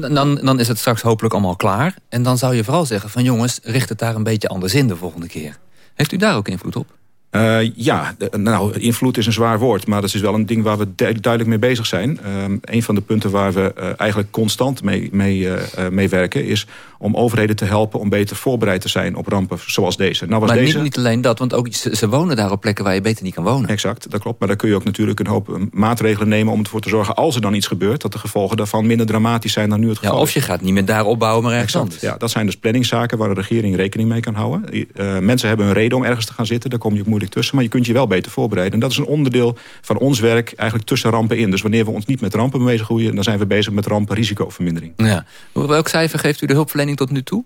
dan, dan is het straks hopelijk allemaal klaar. En dan zou je vooral zeggen van jongens, richt het daar een beetje anders in de volgende keer. Heeft u daar ook invloed op? Uh, ja, nou, invloed is een zwaar woord, maar dat is wel een ding waar we du duidelijk mee bezig zijn. Um, een van de punten waar we uh, eigenlijk constant mee, mee, uh, mee werken is om overheden te helpen om beter voorbereid te zijn op rampen zoals deze. Nou was maar deze... niet, niet alleen dat, want ook ze, ze, wonen daar op plekken waar je beter niet kan wonen. Exact, dat klopt. Maar daar kun je ook natuurlijk een hoop maatregelen nemen om ervoor te zorgen als er dan iets gebeurt, dat de gevolgen daarvan minder dramatisch zijn dan nu het geval ja, Of je gaat niet meer daar opbouwen, maar ergens exact. anders. Ja, dat zijn dus planningszaken waar de regering rekening mee kan houden. mensen hebben een reden om ergens te gaan zitten, daar kom je ook moeilijk tussen, maar je kunt je wel beter voorbereiden. En dat is een onderdeel van ons werk eigenlijk tussen rampen in. Dus wanneer we ons niet met rampen bezighoeien... dan zijn we bezig met rampenrisicovermindering. Ja. Welk cijfer geeft u de hulpverlening tot nu toe?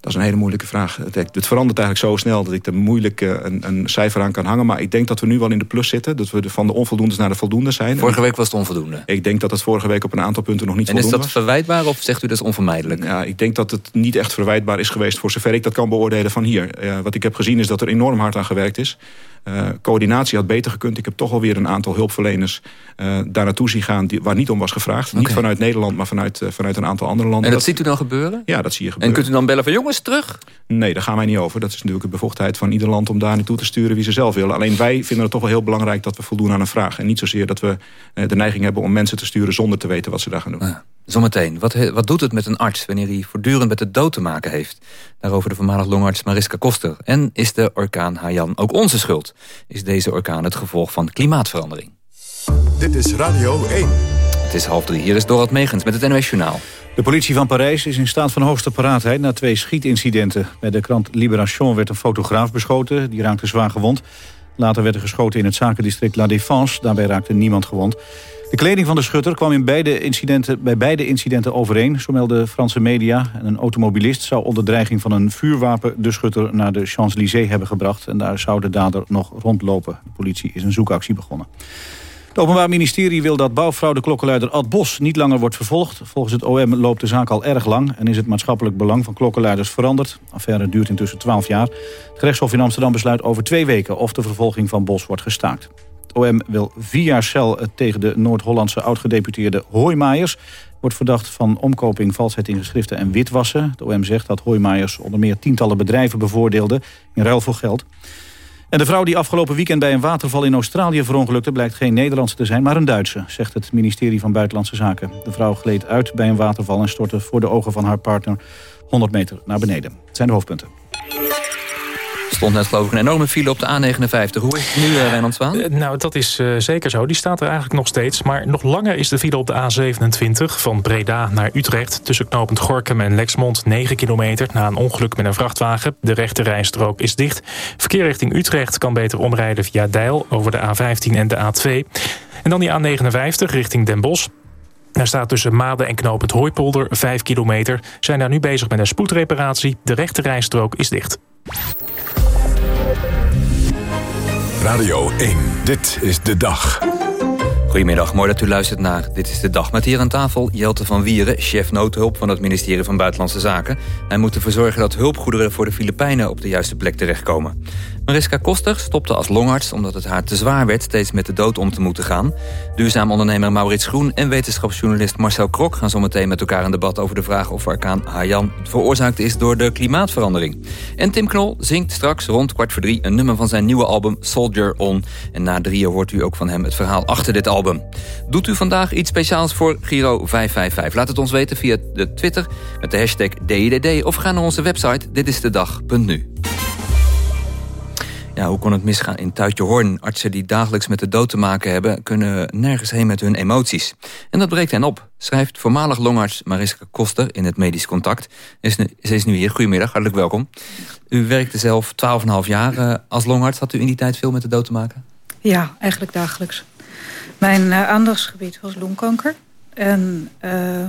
Dat is een hele moeilijke vraag. Het, het, verandert eigenlijk zo snel dat ik er moeilijk uh, een, een, cijfer aan kan hangen. Maar ik denk dat we nu wel in de plus zitten. Dat we van de onvoldoendes naar de voldoende zijn. Vorige week was het onvoldoende. Ik denk dat het vorige week op een aantal punten nog niet en voldoende was. En is dat verwijtbaar of zegt u dat is onvermijdelijk? Ja, ik denk dat het niet echt verwijtbaar is geweest... voor zover ik dat kan beoordelen van hier. Uh, wat ik heb gezien is dat er enorm hard aan gewerkt is. Uh, coördinatie had beter gekund. Ik heb toch alweer een aantal hulpverleners uh, daar naartoe zien gaan... Die, waar niet om was gevraagd. Okay. Niet vanuit Nederland, maar vanuit, uh, vanuit een aantal andere landen. En dat, dat, ziet u dan gebeuren? Ja, dat zie je gebeuren. En kunt u dan bellen van jongens, terug? Nee, daar gaan wij niet over. Dat is natuurlijk de bevoegdheid van ieder land om daar naartoe te sturen wie ze zelf willen. Alleen wij vinden het toch wel heel belangrijk dat we voldoen aan een vraag. En niet zozeer dat we de neiging hebben om mensen te sturen zonder te weten wat ze daar gaan doen. Ja. Zometeen, wat, wat doet het met een arts wanneer hij voortdurend met de dood te maken heeft? Daarover de voormalig longarts Mariska Koster. En is de orkaan Haiyan ook onze schuld? Is deze orkaan het gevolg van klimaatverandering? Dit is Radio 1. Het is half drie. Hier is Dorot Megens met het NOS Journaal. De politie van Parijs is in staat van hoogste paraatheid na twee schietincidenten. Bij de krant Libération werd een fotograaf beschoten. Die raakte zwaar gewond. Later werd er geschoten in het zakendistrict La Défense. Daarbij raakte niemand gewond. De kleding van de schutter kwam in beide incidenten, bij beide incidenten overeen, zo melden Franse media. En een automobilist zou onder dreiging van een vuurwapen de schutter naar de Champs-Élysées hebben gebracht. En daar zou de dader nog rondlopen. De politie is een zoekactie begonnen. Het Openbaar Ministerie wil dat bouwfraude-klokkenluider Ad Bos niet langer wordt vervolgd. Volgens het OM loopt de zaak al erg lang en is het maatschappelijk belang van klokkenluiders veranderd. De affaire duurt intussen 12 jaar. Het gerechtshof in Amsterdam besluit over twee weken of de vervolging van Bos wordt gestaakt. Het OM wil vier jaar cel tegen de Noord-Hollandse oud-gedeputeerde Hoijmaijers. Wordt verdacht van omkoping, valsheid in geschriften en witwassen. Het OM zegt dat Hoijmaijers onder meer tientallen bedrijven bevoordeelde in ruil voor geld. En de vrouw die afgelopen weekend bij een waterval in Australië verongelukte... blijkt geen Nederlandse te zijn, maar een Duitse, zegt het ministerie van Buitenlandse Zaken. De vrouw gleed uit bij een waterval en stortte voor de ogen van haar partner 100 meter naar beneden. Het zijn de hoofdpunten stond net geloof ik een enorme file op de A59. Hoe is het nu, uh, Wijnand Zwaan? Uh, nou, dat is uh, zeker zo. Die staat er eigenlijk nog steeds. Maar nog langer is de file op de A27 van Breda naar Utrecht... tussen knooppunt Gorkum en Lexmond 9 kilometer... na een ongeluk met een vrachtwagen. De rechte rijstrook is dicht. Verkeer richting Utrecht kan beter omrijden via Deil... over de A15 en de A2. En dan die A59 richting Den Bosch. Daar staat tussen Maden en knooppunt Hooipolder 5 kilometer. Zijn daar nu bezig met een spoedreparatie. De rechte rijstrook is dicht. Radio 1, dit is de dag. Goedemiddag, mooi dat u luistert naar Dit is de Dag. Met hier aan tafel Jelte van Wieren, chef noodhulp van het ministerie van Buitenlandse Zaken. Hij moet ervoor zorgen dat hulpgoederen voor de Filipijnen op de juiste plek terechtkomen. Mariska Koster stopte als longarts omdat het haar te zwaar werd steeds met de dood om te moeten gaan. Duurzaam ondernemer Maurits Groen en wetenschapsjournalist Marcel Krok gaan zometeen met elkaar in debat over de vraag of orkaan Haiyan veroorzaakt is door de klimaatverandering. En Tim Knol zingt straks rond kwart voor drie een nummer van zijn nieuwe album Soldier On. En na drieën hoort u ook van hem het verhaal achter dit album. Doet u vandaag iets speciaals voor Giro 555? Laat het ons weten via de Twitter met de hashtag DIDD of ga naar onze website ditistedag.nu. Ja, hoe kon het misgaan in Tuitje Hoorn? Artsen die dagelijks met de dood te maken hebben... kunnen nergens heen met hun emoties. En dat breekt hen op, schrijft voormalig longarts Mariska Koster... in het Medisch Contact. Ze is nu hier. Goedemiddag, hartelijk welkom. U werkte zelf 12,5 jaar uh, als longarts. Had u in die tijd veel met de dood te maken? Ja, eigenlijk dagelijks. Mijn aandachtsgebied was longkanker. En... Uh,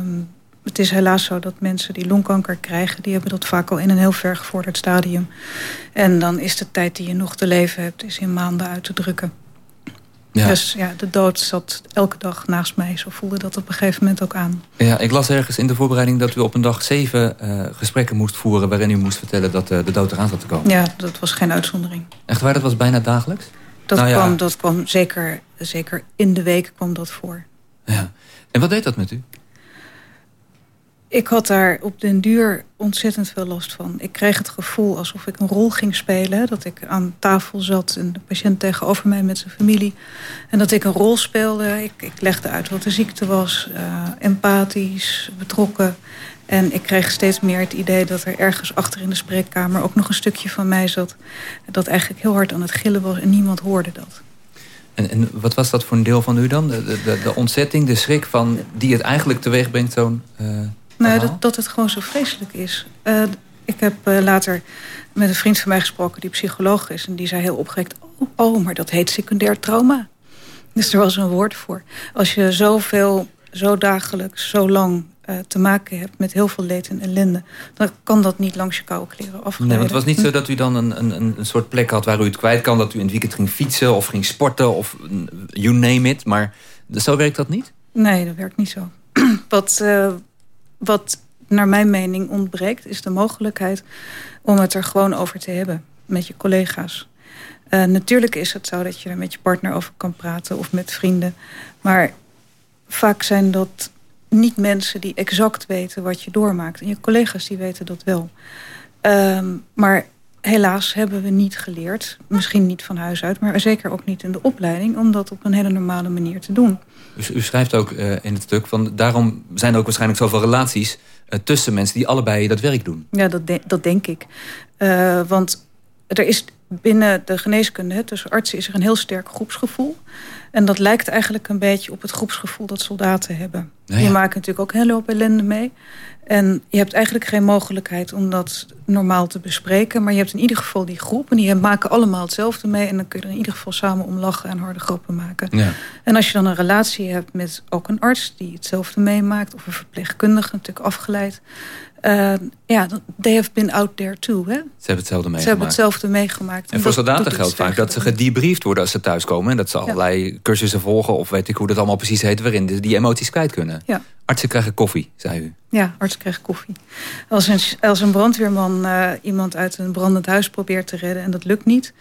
het is helaas zo dat mensen die longkanker krijgen... die hebben dat vaak al in een heel ver gevorderd stadium. En dan is de tijd die je nog te leven hebt... is in maanden uit te drukken. Ja. Dus ja, de dood zat elke dag naast mij. Zo voelde dat op een gegeven moment ook aan. Ja, ik las ergens in de voorbereiding dat u op een dag zeven uh, gesprekken moest voeren... waarin u moest vertellen dat uh, de dood eraan zat te komen. Ja, dat was geen uitzondering. Echt waar? Dat was bijna dagelijks? Dat, nou, kwam, ja. dat kwam zeker, zeker in de week kwam dat voor. Ja. En wat deed dat met u? Ik had daar op den duur ontzettend veel last van. Ik kreeg het gevoel alsof ik een rol ging spelen. Dat ik aan tafel zat en de patiënt tegenover mij met zijn familie. En dat ik een rol speelde. Ik, ik legde uit wat de ziekte was. Uh, empathisch, betrokken. En ik kreeg steeds meer het idee dat er ergens achter in de spreekkamer... ook nog een stukje van mij zat. Dat eigenlijk heel hard aan het gillen was en niemand hoorde dat. En, en wat was dat voor een deel van u dan? De, de, de ontzetting, de schrik van die het eigenlijk teweeg brengt zo'n... Uh... Nou, dat, dat het gewoon zo vreselijk is. Uh, ik heb uh, later met een vriend van mij gesproken die psycholoog is. En die zei heel opgewekt, oh, oh, maar dat heet secundair trauma. Dus er was een woord voor. Als je zoveel, zo dagelijks, zo lang uh, te maken hebt met heel veel leed en ellende... dan kan dat niet langs je koude kleren afglijden. Nee, want het was niet zo dat u dan een, een, een soort plek had waar u het kwijt kan... dat u in het weekend ging fietsen of ging sporten of you name it. Maar zo werkt dat niet? Nee, dat werkt niet zo. wat, uh, wat naar mijn mening ontbreekt... is de mogelijkheid om het er gewoon over te hebben met je collega's. Uh, natuurlijk is het zo dat je er met je partner over kan praten of met vrienden. Maar vaak zijn dat niet mensen die exact weten wat je doormaakt. En je collega's die weten dat wel. Um, maar helaas hebben we niet geleerd, misschien niet van huis uit... maar zeker ook niet in de opleiding, om dat op een hele normale manier te doen. U, schrijft ook uh, in het stuk, van daarom zijn er ook waarschijnlijk zoveel relaties... Uh, tussen mensen die allebei dat werk doen. Ja, dat, dat denk ik. Uh, want er is binnen de geneeskunde, tussen artsen, is er een heel sterk groepsgevoel. En dat lijkt eigenlijk een beetje op het groepsgevoel dat soldaten hebben. Ja. Die maken natuurlijk ook een hele hoop ellende mee. En je hebt eigenlijk geen mogelijkheid om dat normaal te bespreken. Maar je hebt in ieder geval die groep. En die maken allemaal hetzelfde mee. En dan kun je er in ieder geval samen om lachen en harde grappen maken. Ja. En als je dan een relatie hebt met ook een arts die hetzelfde meemaakt. Of een verpleegkundige, natuurlijk afgeleid. Uh, ja, they have been out there too. Hè? Ze hebben hetzelfde meegemaakt. Ze hebben hetzelfde meegemaakt. En, en voor soldaten geldt vaak dat ze gedebriefd worden als ze thuiskomen. En dat ze ja. allerlei cursussen volgen of weet ik hoe dat allemaal precies heet... waarin die, die emoties kwijt kunnen. Ja. Artsen krijgen koffie, zei u. Ja, artsen krijgen koffie. Als een, als een brandweerman uh, iemand uit een brandend huis probeert te redden... en dat lukt niet,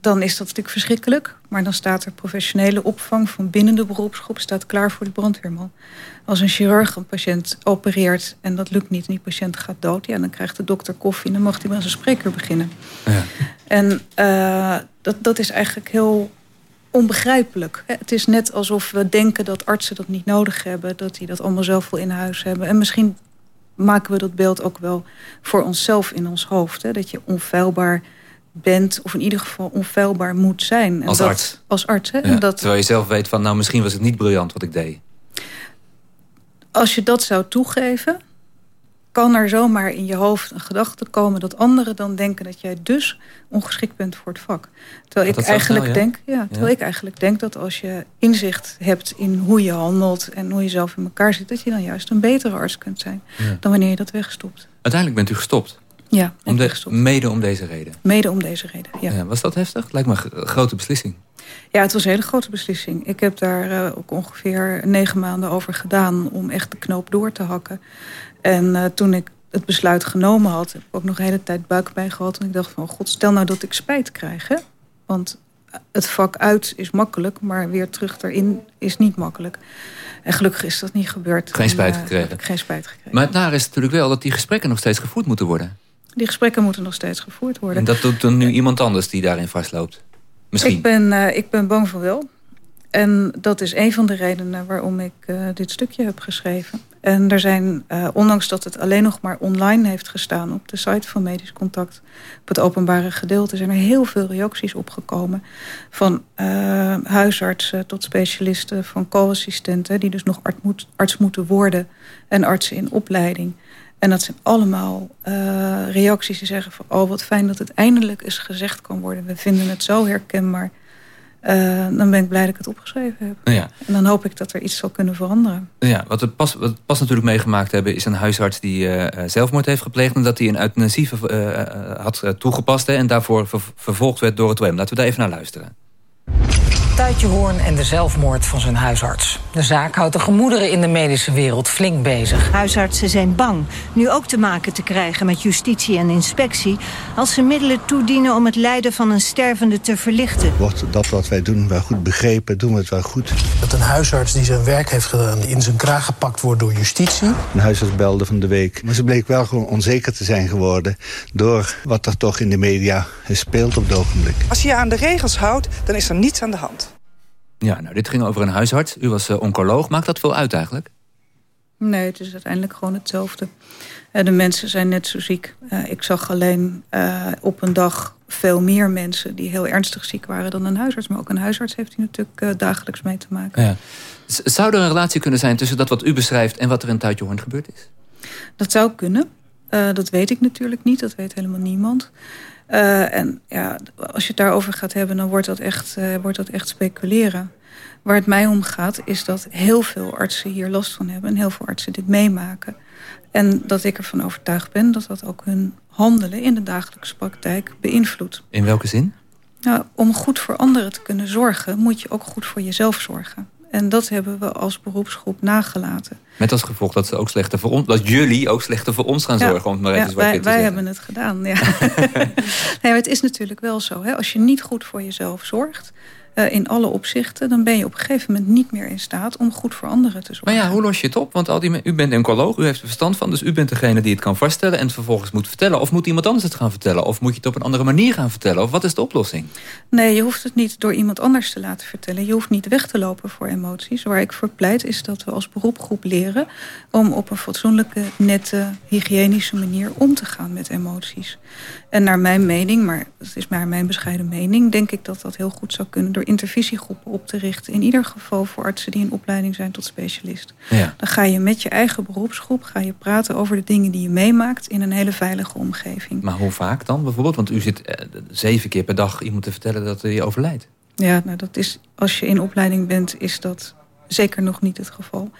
dan is dat natuurlijk verschrikkelijk. Maar dan staat er professionele opvang van binnen de beroepsgroep... staat klaar voor de brandweerman. Als een chirurg een patiënt opereert en dat lukt niet... en die patiënt gaat dood, ja, dan krijgt de dokter koffie... en dan mag hij met zijn spreker beginnen. Ja. En uh, dat, dat is eigenlijk heel onbegrijpelijk. Het is net alsof we denken dat artsen dat niet nodig hebben... dat die dat allemaal zelf wel in huis hebben. En misschien maken we dat beeld ook wel voor onszelf in ons hoofd. Hè? Dat je onfeilbaar bent, of in ieder geval onfeilbaar moet zijn. En als dat, arts. Als arts, hè? Ja, en dat, terwijl je zelf weet van, nou misschien was het niet briljant wat ik deed. Als je dat zou toegeven, kan er zomaar in je hoofd een gedachte komen... dat anderen dan denken dat jij dus ongeschikt bent voor het vak. Terwijl, ik eigenlijk, snel, ja? denk, ja, terwijl ja. ik eigenlijk denk dat als je inzicht hebt in hoe je handelt... en hoe je zelf in elkaar zit... dat je dan juist een betere arts kunt zijn dan wanneer je dat wegstopt. Uiteindelijk bent u gestopt. Ja, Om de, mede om deze reden. mede om deze reden, ja. Ja, was dat heftig? Lijkt me een grote beslissing. Ja, het was een hele grote beslissing. Ik heb daar uh, ook ongeveer negen maanden over gedaan... om echt de knoop door te hakken. En uh, toen ik het besluit genomen had... heb ik ook nog een hele tijd buikpijn gehad. En ik dacht van, god, stel nou dat ik spijt krijg. Hè? Want het vak uit is makkelijk... maar weer terug erin is niet makkelijk. En gelukkig is dat niet gebeurd. Geen spijt en, uh, gekregen. Geen spijt gekregen. Maar het nare is natuurlijk wel dat die gesprekken nog steeds gevoerd moeten worden. Die gesprekken moeten nog steeds gevoerd worden. En dat doet dan nu iemand anders die daarin vastloopt? Misschien. Ik ben, uh, ik ben bang van wel. En dat is een van de redenen waarom ik uh, dit stukje heb geschreven. En er zijn, uh, ondanks dat het alleen nog maar online heeft gestaan... op de site van Medisch Contact, op het openbare gedeelte... zijn er heel veel reacties opgekomen. Van uh, huisartsen tot specialisten, van co-assistenten... die dus nog arts, moet, arts moeten worden en artsen in opleiding... En dat zijn allemaal uh, reacties die zeggen van... oh, wat fijn dat het eindelijk eens gezegd kan worden. We vinden het zo herkenbaar. Uh, dan ben ik blij dat ik het opgeschreven heb. Ja. En dan hoop ik dat er iets zal kunnen veranderen. Ja, wat we pas, wat we pas natuurlijk meegemaakt hebben... is een huisarts die uh, zelfmoord heeft gepleegd... en dat hij een euthanasie had toegepast... Hè, en daarvoor ver, vervolgd werd door het OM. Laten we daar even naar luisteren. Tuitje Hoorn en de zelfmoord van zijn huisarts. De zaak houdt de gemoederen in de medische wereld flink bezig. Huisartsen zijn bang nu ook te maken te krijgen met justitie en inspectie... als ze middelen toedienen om het lijden van een stervende te verlichten. Wordt dat wat wij doen wel goed begrepen, doen we het wel goed. Dat een huisarts die zijn werk heeft gedaan in zijn kraag gepakt wordt door justitie. Een huisarts belde van de week, maar ze bleek wel gewoon onzeker te zijn geworden... door wat er toch in de media speelt op het ogenblik. Als je je aan de regels houdt, dan is er niets aan de hand. Ja, nou, dit ging over een huisarts. U was uh, oncoloog. Maakt dat veel uit eigenlijk? Nee, het is uiteindelijk gewoon hetzelfde. Uh, de mensen zijn net zo ziek. Uh, ik zag alleen op een dag veel meer mensen die heel ernstig ziek waren dan een huisarts. Maar ook een huisarts heeft hier natuurlijk dagelijks mee te maken. Ja. Zou er een relatie kunnen zijn tussen dat wat u beschrijft... en wat er in Tuitjehoorn gebeurd is? Dat zou kunnen. dat weet ik natuurlijk niet. Dat weet helemaal niemand. Uh, en ja, als je het daarover gaat hebben, dan wordt dat echt, uh, wordt dat echt speculeren. Waar het mij om gaat is dat heel veel artsen hier last van hebben... en heel veel artsen dit meemaken. En dat ik ervan overtuigd ben dat dat ook hun handelen... in de dagelijkse praktijk beïnvloedt. In welke zin? Nou, om goed voor anderen te kunnen zorgen... moet je ook goed voor jezelf zorgen. En dat hebben we als beroepsgroep nagelaten. Met als gevolg dat, ze ook slechter voor ons, dat jullie ook slechter voor ons gaan zorgen. om het maar ja, even wij, te wij zeggen. hebben het gedaan. Ja. nee, maar het is natuurlijk wel zo. Hè? Als je niet goed voor jezelf zorgt... eh, in alle opzichten... dan ben je op een gegeven moment niet meer in staat... om goed voor anderen te zorgen. Maar ja, hoe los je het op? Want al die, u bent oncoloog, u heeft er verstand van... dus u bent degene die het kan vaststellen en het vervolgens moet vertellen. Of moet iemand anders het gaan vertellen? Of moet je het op een andere manier gaan vertellen? Of wat is de oplossing? Nee, je hoeft het niet door iemand anders te laten vertellen. Je hoeft niet weg te lopen voor emoties. Waar ik voor pleit is dat we als beroepgroep leren... om op een fatsoenlijke, nette, hygiënische manier om te gaan met emoties. En naar mijn mening, maar het is maar mijn bescheiden mening... denk ik dat dat heel goed zou kunnen door intervisiegroepen op te richten. In ieder geval voor artsen die in opleiding zijn tot specialist. Ja. Dan ga je met je eigen beroepsgroep ga je praten over de dingen die je meemaakt... in een hele veilige omgeving. Maar hoe vaak dan bijvoorbeeld? Want u zit eh, zeven keer per dag iemand te vertellen dat hij overlijdt. Ja, nou dat is, als je in opleiding bent, is dat zeker nog niet het geval.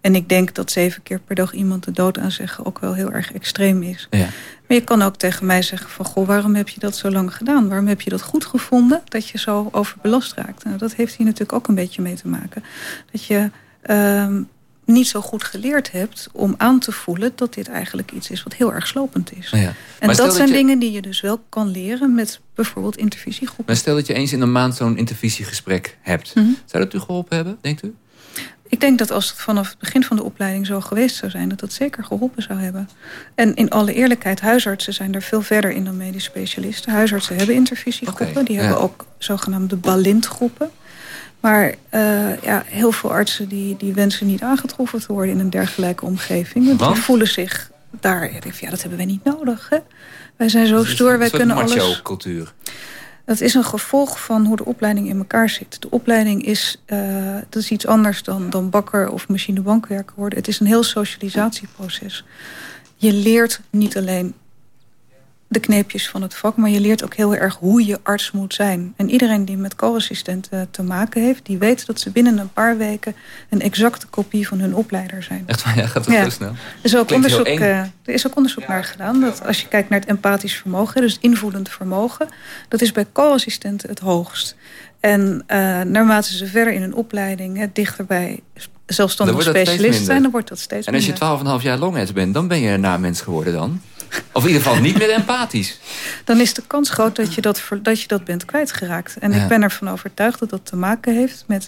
En ik denk dat zeven keer per dag iemand de dood aanzeggen ook wel heel erg extreem is. Ja. Maar je kan ook tegen mij zeggen van... goh, waarom heb je dat zo lang gedaan? Waarom heb je dat goed gevonden dat je zo overbelast raakt? Nou, dat heeft hier natuurlijk ook een beetje mee te maken. Dat je ehm, niet zo goed geleerd hebt om aan te voelen... dat dit eigenlijk iets is wat heel erg slopend is. Ja. En dat zijn je- dingen die je dus wel kan leren... met bijvoorbeeld intervisiegroepen. Maar stel dat je eens in een maand zo'n intervisiegesprek hebt. Mhm. Zou dat u geholpen hebben, denkt u? Ik denk dat als het vanaf het begin van de opleiding zo geweest zou zijn... dat dat zeker geholpen zou hebben. En in alle eerlijkheid, huisartsen zijn er veel verder in dan medisch specialisten. Huisartsen hebben intervisiegroepen. Oké, die ja. hebben ook zogenaamde balintgroepen. Maar eh, ja, heel veel artsen die, die wensen niet aangetroffen te worden... in een dergelijke omgeving. Want die voelen zich daar... Ja, dat hebben wij niet nodig. Hè? Wij zijn zo stoer, wij kunnen alles... macho-cultuur. Dat is een gevolg van hoe de opleiding in elkaar zit. De opleiding is, eh, dat is iets anders dan, dan bakker of machinebankwerker worden. Het is een heel socialisatieproces. Je leert niet alleen de kneepjes van het vak... maar je leert ook heel erg hoe je arts moet zijn. En iedereen die met co-assistenten te maken heeft... die weet dat ze binnen een paar weken... een exacte kopie van hun opleider zijn. Echt waar, ja, gaat Ja. zo snel? Er is ook onderzoek, eh, er is ook onderzoek naar gedaan. Dat als je kijkt naar het empathisch vermogen, dus het invoelend vermogen, dat is bij co-assistenten het hoogst. En eh, naarmate ze verder in hun opleiding, hè, dichter bij zelfstandig dat specialist minder. zijn, dan wordt dat steeds En als je minder. 12,5 jaar longarts bent, dan ben je een naar mens geworden dan? Of in ieder geval niet meer empathisch. Dan is de kans groot dat je dat, dat, je dat bent kwijtgeraakt. En Ja. ik ben ervan overtuigd dat dat te maken heeft met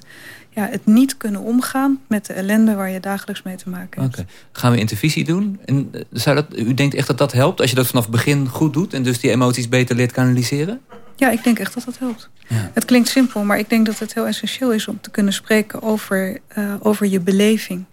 ja, het niet kunnen omgaan met de ellende waar je dagelijks mee te maken hebt. Oké. Gaan we intervisie doen? En eh, zou dat, u denkt echt dat dat helpt? Als je dat vanaf het begin goed doet... en dus die emoties beter leert kanaliseren? Ja, ik denk echt dat dat helpt. Het klinkt simpel, maar ik denk dat het heel essentieel is... om te kunnen spreken over, eh, over je beleving.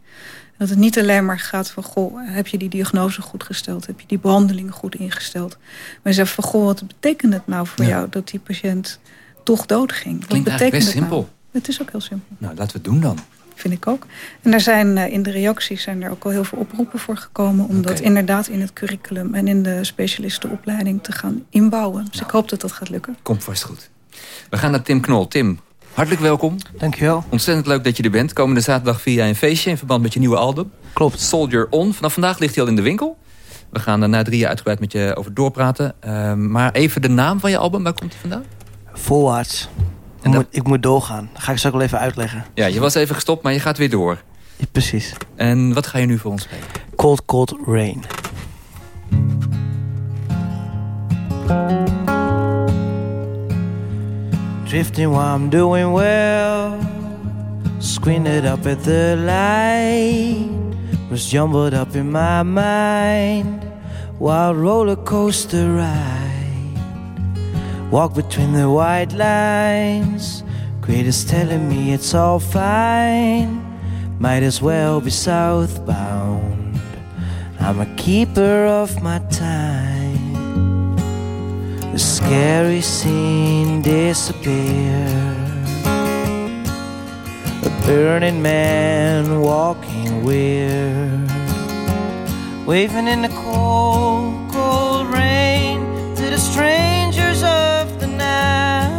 Dat het niet alleen maar gaat van... goh, heb je die diagnose goed gesteld? Heb je die behandeling goed ingesteld? Maar zegt van, goh, wat betekent het nou voor Ja. jou... dat die patiënt toch doodging? Wat Klinkt betekent eigenlijk best het nou? simpel. Het is ook heel simpel, Nou, laten we het doen dan. vind ik ook. En er zijn eh, in de reacties zijn er ook al heel veel oproepen voor gekomen... om dat inderdaad in het curriculum en in de specialistenopleiding te gaan inbouwen. Dus ik hoop dat dat gaat lukken. Komt vast goed. We gaan naar Tim Knol. Tim, hartelijk welkom. Dankjewel. Ontzettend leuk dat je er bent. Komende zaterdag jij een feestje in verband met je nieuwe album. Klopt. Soldier On. Vanaf vandaag ligt hij al in de winkel. We gaan er na drieën uitgebreid met je over doorpraten. Ehm, maar even de naam van je album, waar komt die vandaan? Voorwaarts. Ik, moet, ik moet doorgaan. Dat ga ik straks wel even uitleggen. Ja, je was even gestopt, maar je gaat weer door. Ja, precies. En wat ga je nu voor ons spelen? Cold Cold Rain. Drifting while I'm doing well. Squinted up at the light. Was jumbled up in my mind. Wild roller coaster ride. Walk between the white lines. Greatest telling me it's all fine. Might as well be southbound. I'm a keeper of my time scary scene disappear. A burning man walking weird, waving in the cold, cold rain to the strangers of the night.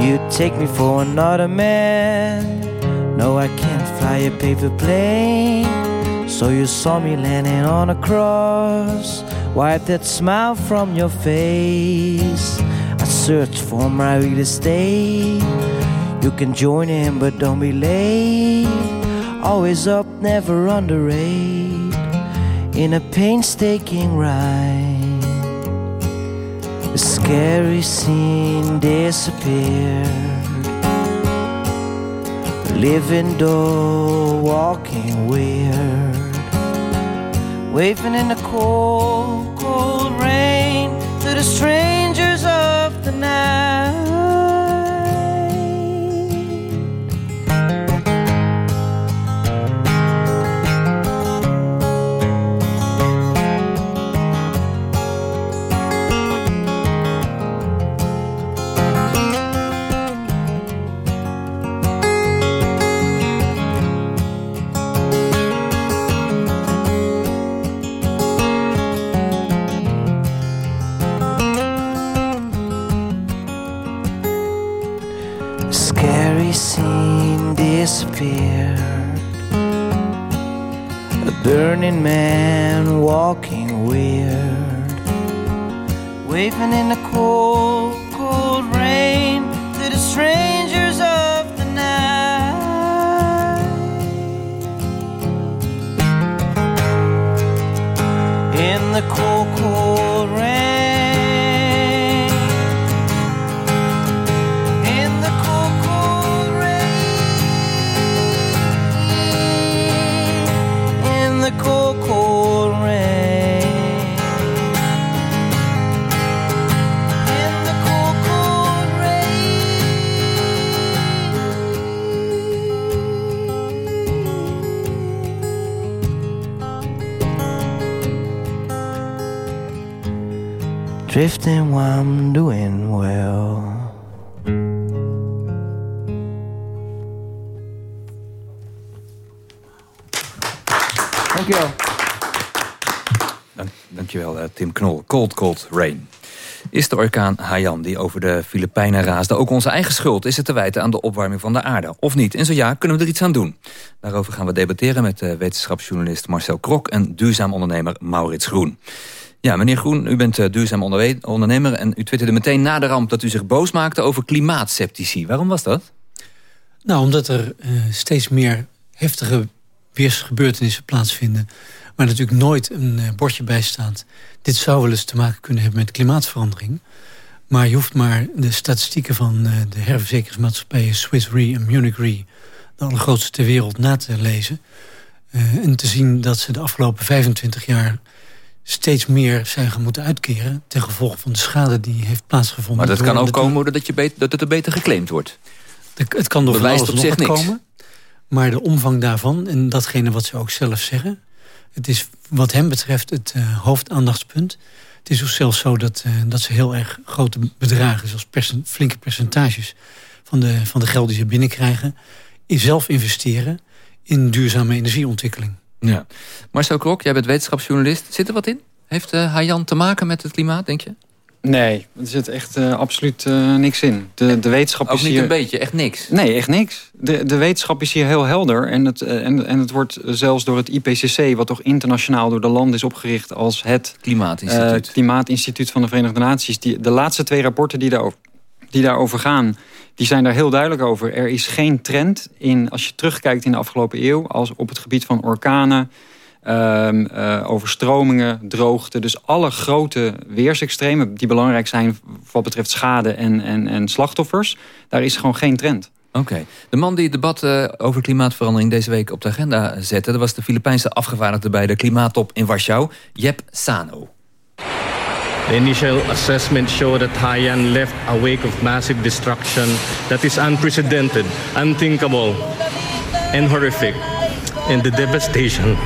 You take me for another man. No, I can't fly a paper plane. So you saw me landing on a cross. Wipe that smile from your face. I search for my real estate. You can join in, but don't be late. Always up, never underrate. In a painstaking ride, the scary scene disappeared. Living door, walking weird. Waving in the cold, cold rain to the strangers of the night. Rain. Is de orkaan Haiyan die over de Filipijnen raasde ook onze eigen schuld? Is het te wijten aan de opwarming van de aarde? Of niet? En zo ja, kunnen we er iets aan doen? Daarover gaan we debatteren met de wetenschapsjournalist Marcel Krok... en duurzaam ondernemer Maurits Groen. Ja, meneer Groen, u bent eh, duurzaam ondernemer... en u twitterde meteen na de ramp dat u zich boos maakte over klimaatceptici. Waarom was dat? Nou, omdat er eh, steeds meer heftige weersgebeurtenissen plaatsvinden... waar natuurlijk nooit een eh, bordje bij staat. Dit zou wel eens te maken kunnen hebben met klimaatverandering. Maar je hoeft maar de statistieken van eh, de herverzekeringsmaatschappijen... Swiss Re en Munich Re, de allergrootste ter wereld, na te lezen. eh, en te zien dat ze de afgelopen 25 jaar steeds meer zijn gaan moeten uitkeren... ten gevolge van de schade die heeft plaatsgevonden. Maar dat kan ook komen doordat je beter, dat het er beter geclaimd wordt. het kan door van Bewijst alles op zich niks. komen. Maar de omvang daarvan, en datgene wat ze ook zelf zeggen... het is wat hem betreft het eh, hoofdaandachtspunt. Het is ook zelfs zo dat, eh, dat ze heel erg grote bedragen... zoals flinke percentages van de, van de geld die ze binnenkrijgen... in zelf investeren in duurzame energieontwikkeling. Ja. Marcel Krok, jij bent wetenschapsjournalist. Zit er wat in? Heeft uh, Haiyan te maken met het klimaat, denk je? Nee, er zit echt uh, absoluut uh, niks in. De, de wetenschap Ook is niet hier... een beetje, echt niks? Nee, echt niks. De, de wetenschap is hier heel helder. En het, uh, en, en het wordt zelfs door het IPCC... wat toch internationaal door de landen is opgericht... als het Klimaatinstituut, Klimaatinstituut van de Verenigde Naties. Die, de laatste twee rapporten die daarover, die daarover gaan... die zijn daar heel duidelijk over. Er is geen trend in, als je terugkijkt in de afgelopen eeuw... als op het gebied van orkanen... Um, uh, overstromingen, droogte. Dus alle grote weersextremen die belangrijk zijn wat betreft schade en, en, en slachtoffers. Daar is gewoon geen trend. Oké. Okay. De man die het debat uh, over klimaatverandering deze week op de agenda zette... dat was de Filipijnse afgevaardigde bij de klimaattop in Warschau, Jep Sano. The initial assessment showed that Haiyan left a wake of massive destruction that is unprecedented, unthinkable and horrific. And the devastation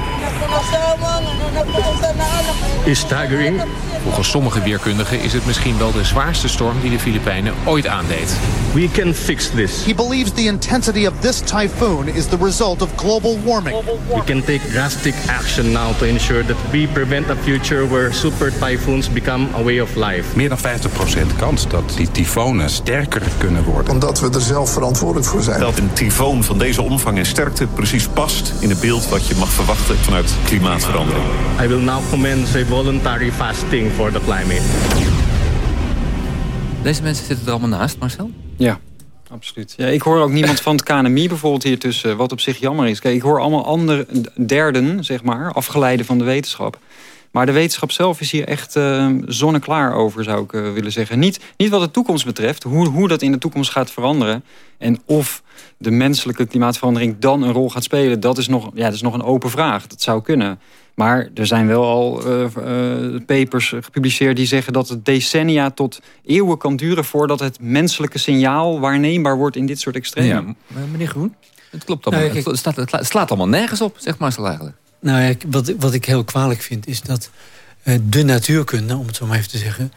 is staggering. Volgens sommige weerkundigen is het misschien wel de zwaarste storm die de Filipijnen ooit aandeed. We can fix this. He believes the intensity of this typhoon is the result of global warming. We can take drastic action now to ensure that we prevent a future where super typhoons become a way of life. Meer dan 50% kans dat die tyfonen sterker kunnen worden. Omdat we er zelf verantwoordelijk voor zijn. Dat een tyfoon van deze omvang en sterkte precies past in het beeld wat je mag verwachten vanuit klimaatverandering. I will now commence a voluntary fasting for the climate. Deze mensen zitten er allemaal naast, Marcel? Ja, absoluut. Ja, ik hoor ook niemand van het KNMI bijvoorbeeld hier tussen, wat op zich jammer is. Kijk, ik hoor allemaal andere derden, zeg maar, afgeleiden van de wetenschap. Maar de wetenschap zelf is hier echt uh, zonneklaar over, zou ik uh, willen zeggen. Niet, niet wat de toekomst betreft, hoe, hoe dat in de toekomst gaat veranderen. En of de menselijke klimaatverandering dan een rol gaat spelen... dat is nog, ja, dat is nog een open vraag. Dat zou kunnen. Maar er zijn wel al uh, uh, papers gepubliceerd die zeggen dat het decennia tot eeuwen kan duren... voordat het menselijke signaal waarneembaar wordt in dit soort extremen. Ja, meneer Groen, het klopt allemaal. Het, staat, het slaat allemaal nergens op, zegt Marcel eigenlijk. Nou ja, wat, wat ik heel kwalijk vind is dat uh, de natuurkunde, om het zo maar even te zeggen...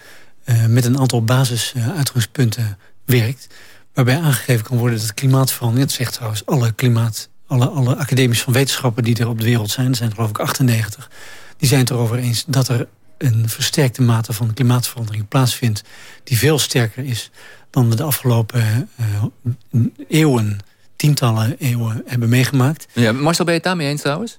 met een aantal basisuitgangspunten werkt... waarbij aangegeven kan worden dat klimaatverandering... dat zegt trouwens alle klimaat alle, alle academies van wetenschappen die er op de wereld zijn... er zijn er geloof ik 98, die zijn het erover eens... dat er een versterkte mate van klimaatverandering plaatsvindt... die veel sterker is dan we de afgelopen uh, eeuwen... tientallen eeuwen hebben meegemaakt. Ja, Marcel, ben je het daarmee eens trouwens?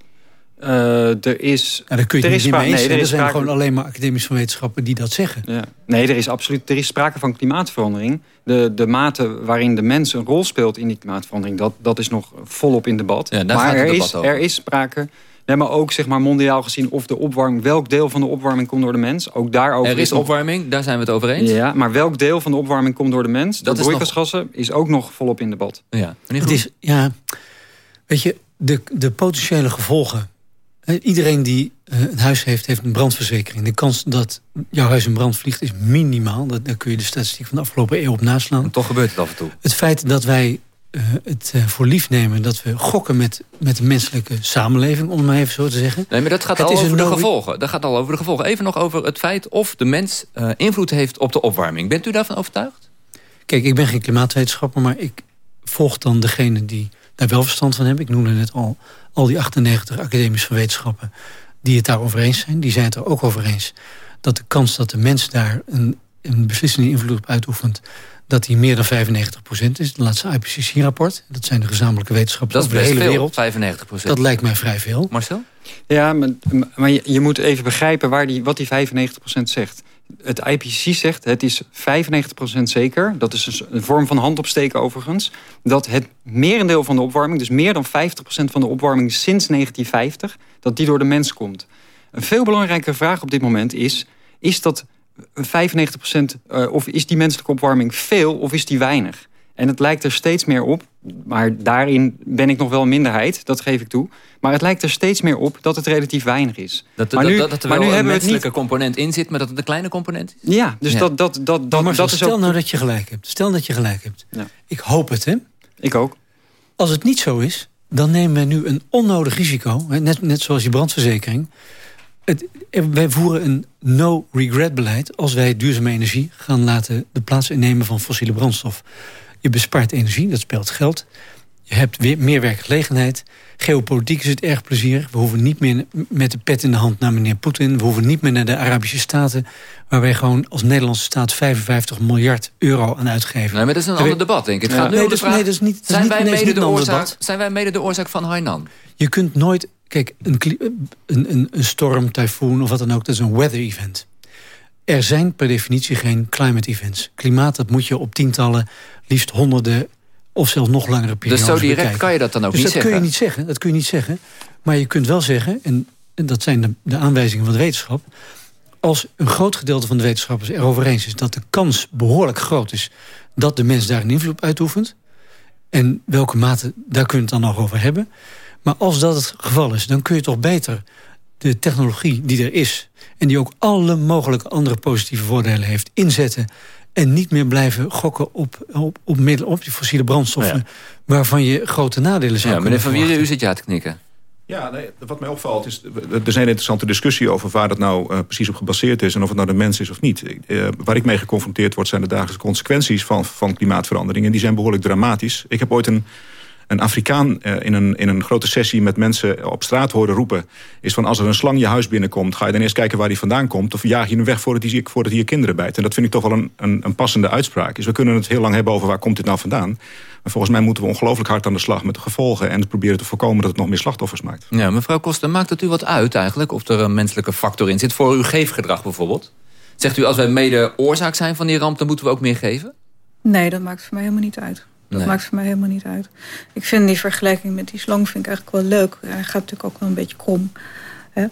Uh, er is... Kun je er niet mee eens nee, er, er zijn sprake... gewoon alleen maar academies van wetenschappen die dat zeggen. Ja. Nee, er is absoluut er is sprake van klimaatverandering. De, de mate waarin de mens een rol speelt in die klimaatverandering... dat, dat is nog volop in debat. Ja, maar er is, er is sprake... Nee, maar ook zeg maar, mondiaal gezien of de opwarming... welk deel van de opwarming komt door de mens. Ook daarover er is, is opwarming, daar zijn we het over eens. Ja, maar welk deel van de opwarming komt door de mens? Dat de broeikasgassen is, nog... is ook nog volop in debat. Ja, het is, ja weet je, de, de potentiële gevolgen Iedereen die een huis heeft, heeft een brandverzekering. De kans dat jouw huis in brand vliegt is minimaal. daar kun je de statistiek van de afgelopen eeuw op naslaan. En toch gebeurt het af en toe. Het feit dat wij uh, het uh, voor lief nemen... dat we gokken met, met de menselijke samenleving, om het maar even zo te zeggen. Nee, maar dat gaat het al over de gevolgen. Dat gaat al over de gevolgen. Even nog over het feit of de mens uh, invloed heeft op de opwarming. Bent u daarvan overtuigd? Kijk, ik ben geen klimaatwetenschapper... maar ik volg dan degene die daar wel verstand van hebben. Ik noemde het al al die 98 academische van wetenschappen die het daarover eens zijn, die zijn het er ook over eens dat de kans dat de mens daar een, een beslissende invloed op uitoefent, dat die meer dan 95% is. De laatste IPCC-rapport, dat zijn de gezamenlijke wetenschappen over de hele veel, wereld. 95%. Dat lijkt mij vrij veel. Marcel? Ja, maar, maar je, je, moet even begrijpen waar die, wat die 95% zegt. Het IPCC zegt, het is 95% zeker... dat is een vorm van handopsteken overigens... dat het merendeel van de opwarming... dus meer dan 50% van de opwarming sinds 1950... dat die door de mens komt. Een veel belangrijke vraag op dit moment is... is dat 95% uh, of is die menselijke opwarming veel of is die weinig? En het lijkt er steeds meer op, maar daarin ben ik nog wel een minderheid, dat geef ik toe. Maar het lijkt er steeds meer op dat het relatief weinig is. Dat, maar dat, nu, dat, dat er maar wel nu een hebben we menselijke het niet... component in zit, maar dat het een kleine component is? Ja, dus Ja. dat, dat, dat, dat, Maar dat is stel ook... nou dat je gelijk hebt. Stel dat je gelijk hebt. Ja. Ik hoop het, hè? Ik ook. Als het niet zo is, dan nemen we nu een onnodig risico. Hè, net, net zoals je brandverzekering. Het, wij voeren een no-regret beleid... als wij duurzame energie gaan laten de plaats innemen van fossiele brandstof. Je bespaart energie, dat speelt geld. Je hebt weer meer werkgelegenheid. Geopolitiek is het erg plezier. We hoeven niet meer met de pet in de hand naar meneer Poetin. We hoeven niet meer naar de Arabische Staten... waar wij gewoon als Nederlandse staat 55 miljard euro aan uitgeven. Nee, maar dat is een ander debat, denk ik. Het gaat nu nee, om de dat is- vraag, nee, dat is niet- dat is zijn, niet wij mede de oorzaak, zijn wij mede de oorzaak van Hainan? Je kunt nooit... Kijk, een, een, een, een storm, tyfoon of wat dan ook... dat is een weather event. Er zijn per definitie geen climate events. Klimaat, dat moet je op tientallen, liefst honderden... of zelfs nog langere periodes Dus zo direct bekijken. kan je dat dan ook dus niet dat kun zeggen? je niet zeggen. Dat kun je niet zeggen. Maar je kunt wel zeggen, en, en dat zijn de, de aanwijzingen van de wetenschap... als een groot gedeelte van de wetenschappers erover eens is... dat de kans behoorlijk groot is dat de mens daar een invloed op uitoefent... en welke mate, daar kun je het dan nog over hebben... Maar als dat het geval is, dan kun je toch beter de technologie die er is... en die ook alle mogelijke andere positieve voordelen heeft, inzetten... en niet meer blijven gokken op, op, op, middel, op die fossiele brandstoffen... waarvan je grote nadelen zou Ja, meneer Van Wieren, u zit ja te knikken. Ja, nee, wat mij opvalt is... er is een hele interessante discussie over waar dat nou uh, precies op gebaseerd is... en of het nou de mens is of niet. Uh, waar ik mee geconfronteerd word zijn de dagelijkse consequenties van, van klimaatverandering. En die zijn behoorlijk dramatisch. Ik heb ooit een een Afrikaan uh, in, een, in een grote sessie met mensen op straat horen roepen... is van als er een slang je huis binnenkomt... ga je dan eerst kijken waar die vandaan komt... of jaag je hem weg voordat hij, voordat hij je kinderen bijt. En dat vind ik toch wel een, een, een passende uitspraak. Dus we kunnen het heel lang hebben over waar komt dit nou vandaan. Maar volgens mij moeten we ongelooflijk hard aan de slag met de gevolgen... en proberen te voorkomen dat het nog meer slachtoffers maakt. Ja, mevrouw Koster, maakt het u wat uit eigenlijk... of er een menselijke factor in zit voor uw geefgedrag bijvoorbeeld? Zegt u als wij mede oorzaak zijn van die ramp... dan moeten we ook meer geven? Nee, dat maakt voor mij helemaal niet uit. Dat maakt voor mij helemaal niet uit. Ik vind die vergelijking met die slang vind ik eigenlijk wel leuk. Hij gaat natuurlijk ook wel een beetje krom. Hè?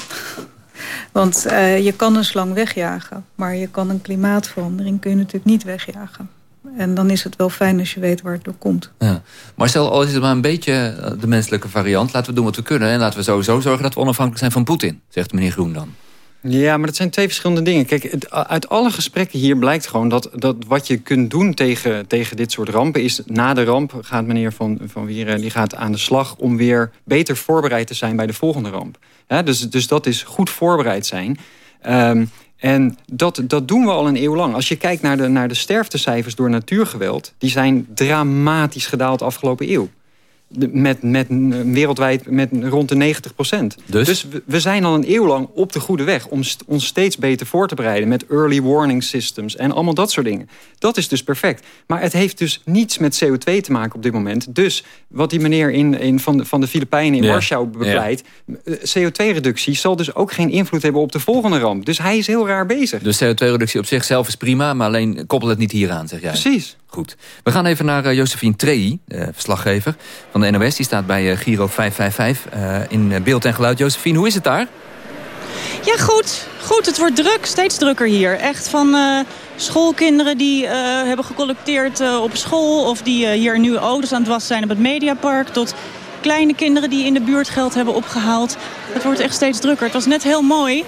Want uh, je kan een slang wegjagen. Maar je kan een klimaatverandering kun je natuurlijk niet wegjagen. En dan is het wel fijn als je weet waar het door komt. Ja. Maar stel, al is het maar een beetje eh, de menselijke variant. Laten we doen wat we kunnen. En laten we sowieso zorgen dat we onafhankelijk zijn van Poetin. Zegt meneer Groen dan. Ja, maar dat zijn twee verschillende dingen. Kijk, uit alle gesprekken hier blijkt gewoon dat, dat wat je kunt doen tegen, tegen dit soort rampen... is na de ramp gaat meneer Van, van Wieren die gaat aan de slag... om weer beter voorbereid te zijn bij de volgende ramp. dus, dus dat is goed voorbereid zijn. Um, en dat, dat doen we al een eeuw lang. Als je kijkt naar de, naar de sterftecijfers door natuurgeweld... die zijn dramatisch gedaald afgelopen eeuw met, met, wereldwijd met rond de 90 procent. Dus? dus we zijn al een eeuw lang op de goede weg... om ons steeds beter voor te bereiden met early warning systems... en allemaal dat soort dingen. Dat is dus perfect. Maar het heeft dus niets met CO2 te maken op dit moment. Dus wat die meneer in, in van, de, van de Filipijnen in Warschau bepleit... Eh, CO2-reductie zal dus ook geen invloed hebben op de volgende ramp. Dus hij is heel raar bezig. Dus CO2-reductie op zichzelf is prima... maar alleen koppel het niet hieraan, zeg jij. Precies. Goed. We gaan even naar uh, Josephine Trei, uh, verslaggever van de NOS. Die staat bij uh, Giro 555 in beeld en geluid. Josephine, hoe is het daar? Ja, goed. Goed, het wordt druk. Steeds drukker hier. Echt van schoolkinderen die hebben gecollecteerd op school... of die hier nieuwe auto's aan het wassen zijn op het Mediapark... tot kleine kinderen die in de buurt geld hebben opgehaald. Het wordt echt steeds drukker. Het was net heel mooi...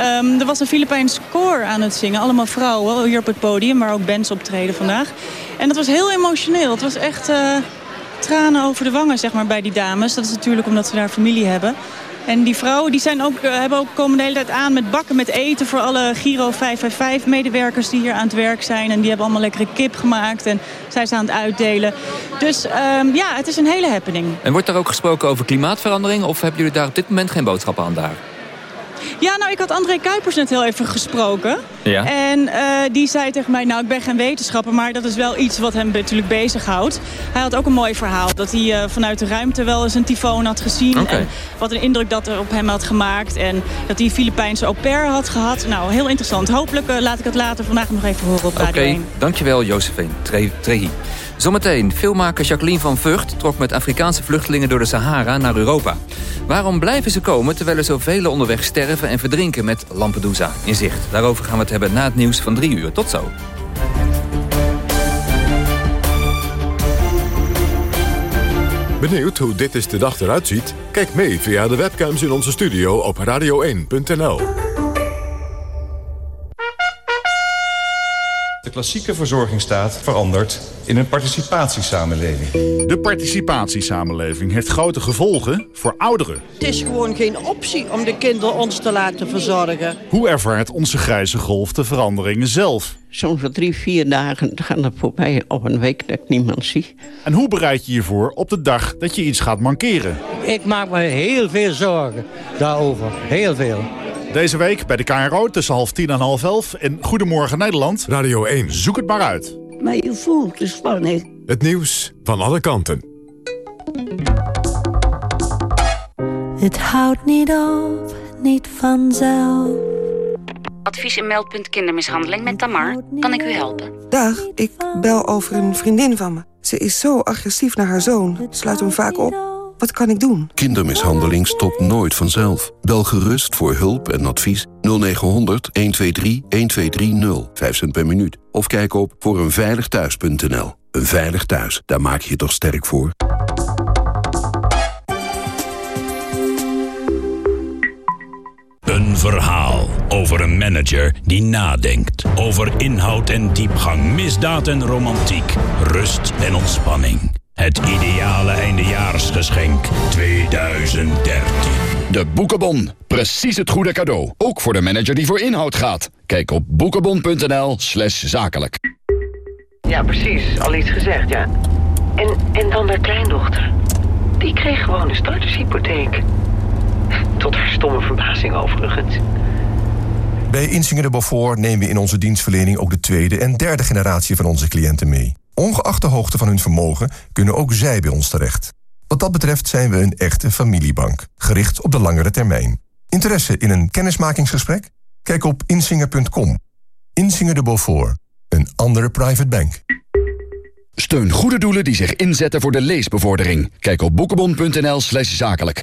Um, er was een Filipijns koor aan het zingen. Allemaal vrouwen hier op het podium, waar ook bands optreden vandaag. En dat was heel emotioneel. Het was echt uh, tranen over de wangen zeg maar, bij die dames. Dat is natuurlijk omdat ze daar familie hebben. En die vrouwen die zijn ook, uh, hebben ook komen de hele tijd aan met bakken met eten... voor alle Giro 555-medewerkers die hier aan het werk zijn. En die hebben allemaal lekkere kip gemaakt en zij zijn aan het uitdelen. Dus um, ja, het is een hele happening. En wordt er ook gesproken over klimaatverandering... of hebben jullie daar op dit moment geen boodschap aan daar? Ja, nou, ik had André Kuipers net heel even gesproken. Ja. En uh, die zei tegen mij, nou, ik ben geen wetenschapper... maar dat is wel iets wat hem natuurlijk bezighoudt. Hij had ook een mooi verhaal. Dat hij uh, vanuit de ruimte wel eens een tyfoon had gezien. Okay. En wat een indruk dat er op hem had gemaakt. En dat hij een Filipijnse au pair had gehad. Nou, heel interessant. Hopelijk uh, laat ik het later vandaag nog even horen op Radio Oké, okay. dankjewel Josephine Trehi. Zometeen, filmmaker Jacqueline van Vught trok met Afrikaanse vluchtelingen door de Sahara naar Europa. Waarom blijven ze komen terwijl er zoveel onderweg sterven en verdrinken met Lampedusa in zicht? Daarover gaan we het hebben na het nieuws van drie uur. Tot zo. Benieuwd hoe dit is de dag eruit ziet? Kijk mee via de webcams in onze studio op radio1.nl. De klassieke verzorgingsstaat verandert in een participatiesamenleving. De participatiesamenleving heeft grote gevolgen voor ouderen. Het is gewoon geen optie om de kinderen ons te laten verzorgen. Hoe ervaart onze grijze golf de veranderingen zelf? Soms voor drie, vier dagen gaan er voorbij op een week dat ik niemand zie. En hoe bereid je je voor op de dag dat je iets gaat mankeren? Ik maak me heel veel zorgen daarover. Heel veel. Deze week bij de KRO tussen half tien en half elf in Goedemorgen Nederland. Radio 1. Zoek het maar uit. Maar je voelt de spanning. Het nieuws van alle kanten. Het houdt niet op, niet vanzelf. Advies en meldpunt kindermishandeling met Tamar. Kan ik u helpen? Dag, ik bel over een vriendin van me. Ze is zo agressief naar haar zoon. Sluit hem vaak op. Wat kan ik doen? Kindermishandeling stopt nooit vanzelf. Bel gerust voor hulp en advies 0900 123 1230. 5 cent per minuut. Of kijk op voor eenveiligthuis.nl. Een veilig thuis, daar maak je je toch sterk voor? Een verhaal over een manager die nadenkt. Over inhoud en diepgang, misdaad en romantiek, rust en ontspanning. Het ideale eindejaarsgeschenk 2013. De Boekenbon. Precies het goede cadeau. Ook voor de manager die voor inhoud gaat. Kijk op boekenbon.nl slash zakelijk. Ja, precies. Al iets gezegd, ja. En, en dan haar kleindochter. Die kreeg gewoon een startershypotheek. Tot haar stomme verbazing overigens. Bij Insinger de Beaufort nemen we in onze dienstverlening ook de tweede en derde generatie van onze cliënten mee. Ongeacht de hoogte van hun vermogen kunnen ook zij bij ons terecht. Wat dat betreft zijn we een echte familiebank, gericht op de langere termijn. Interesse in een kennismakingsgesprek? Kijk op insinger.com. Insinger de Beaufort, een andere private bank. Steun goede doelen die zich inzetten voor de leesbevordering. Kijk op boekenbon.nl slash zakelijk.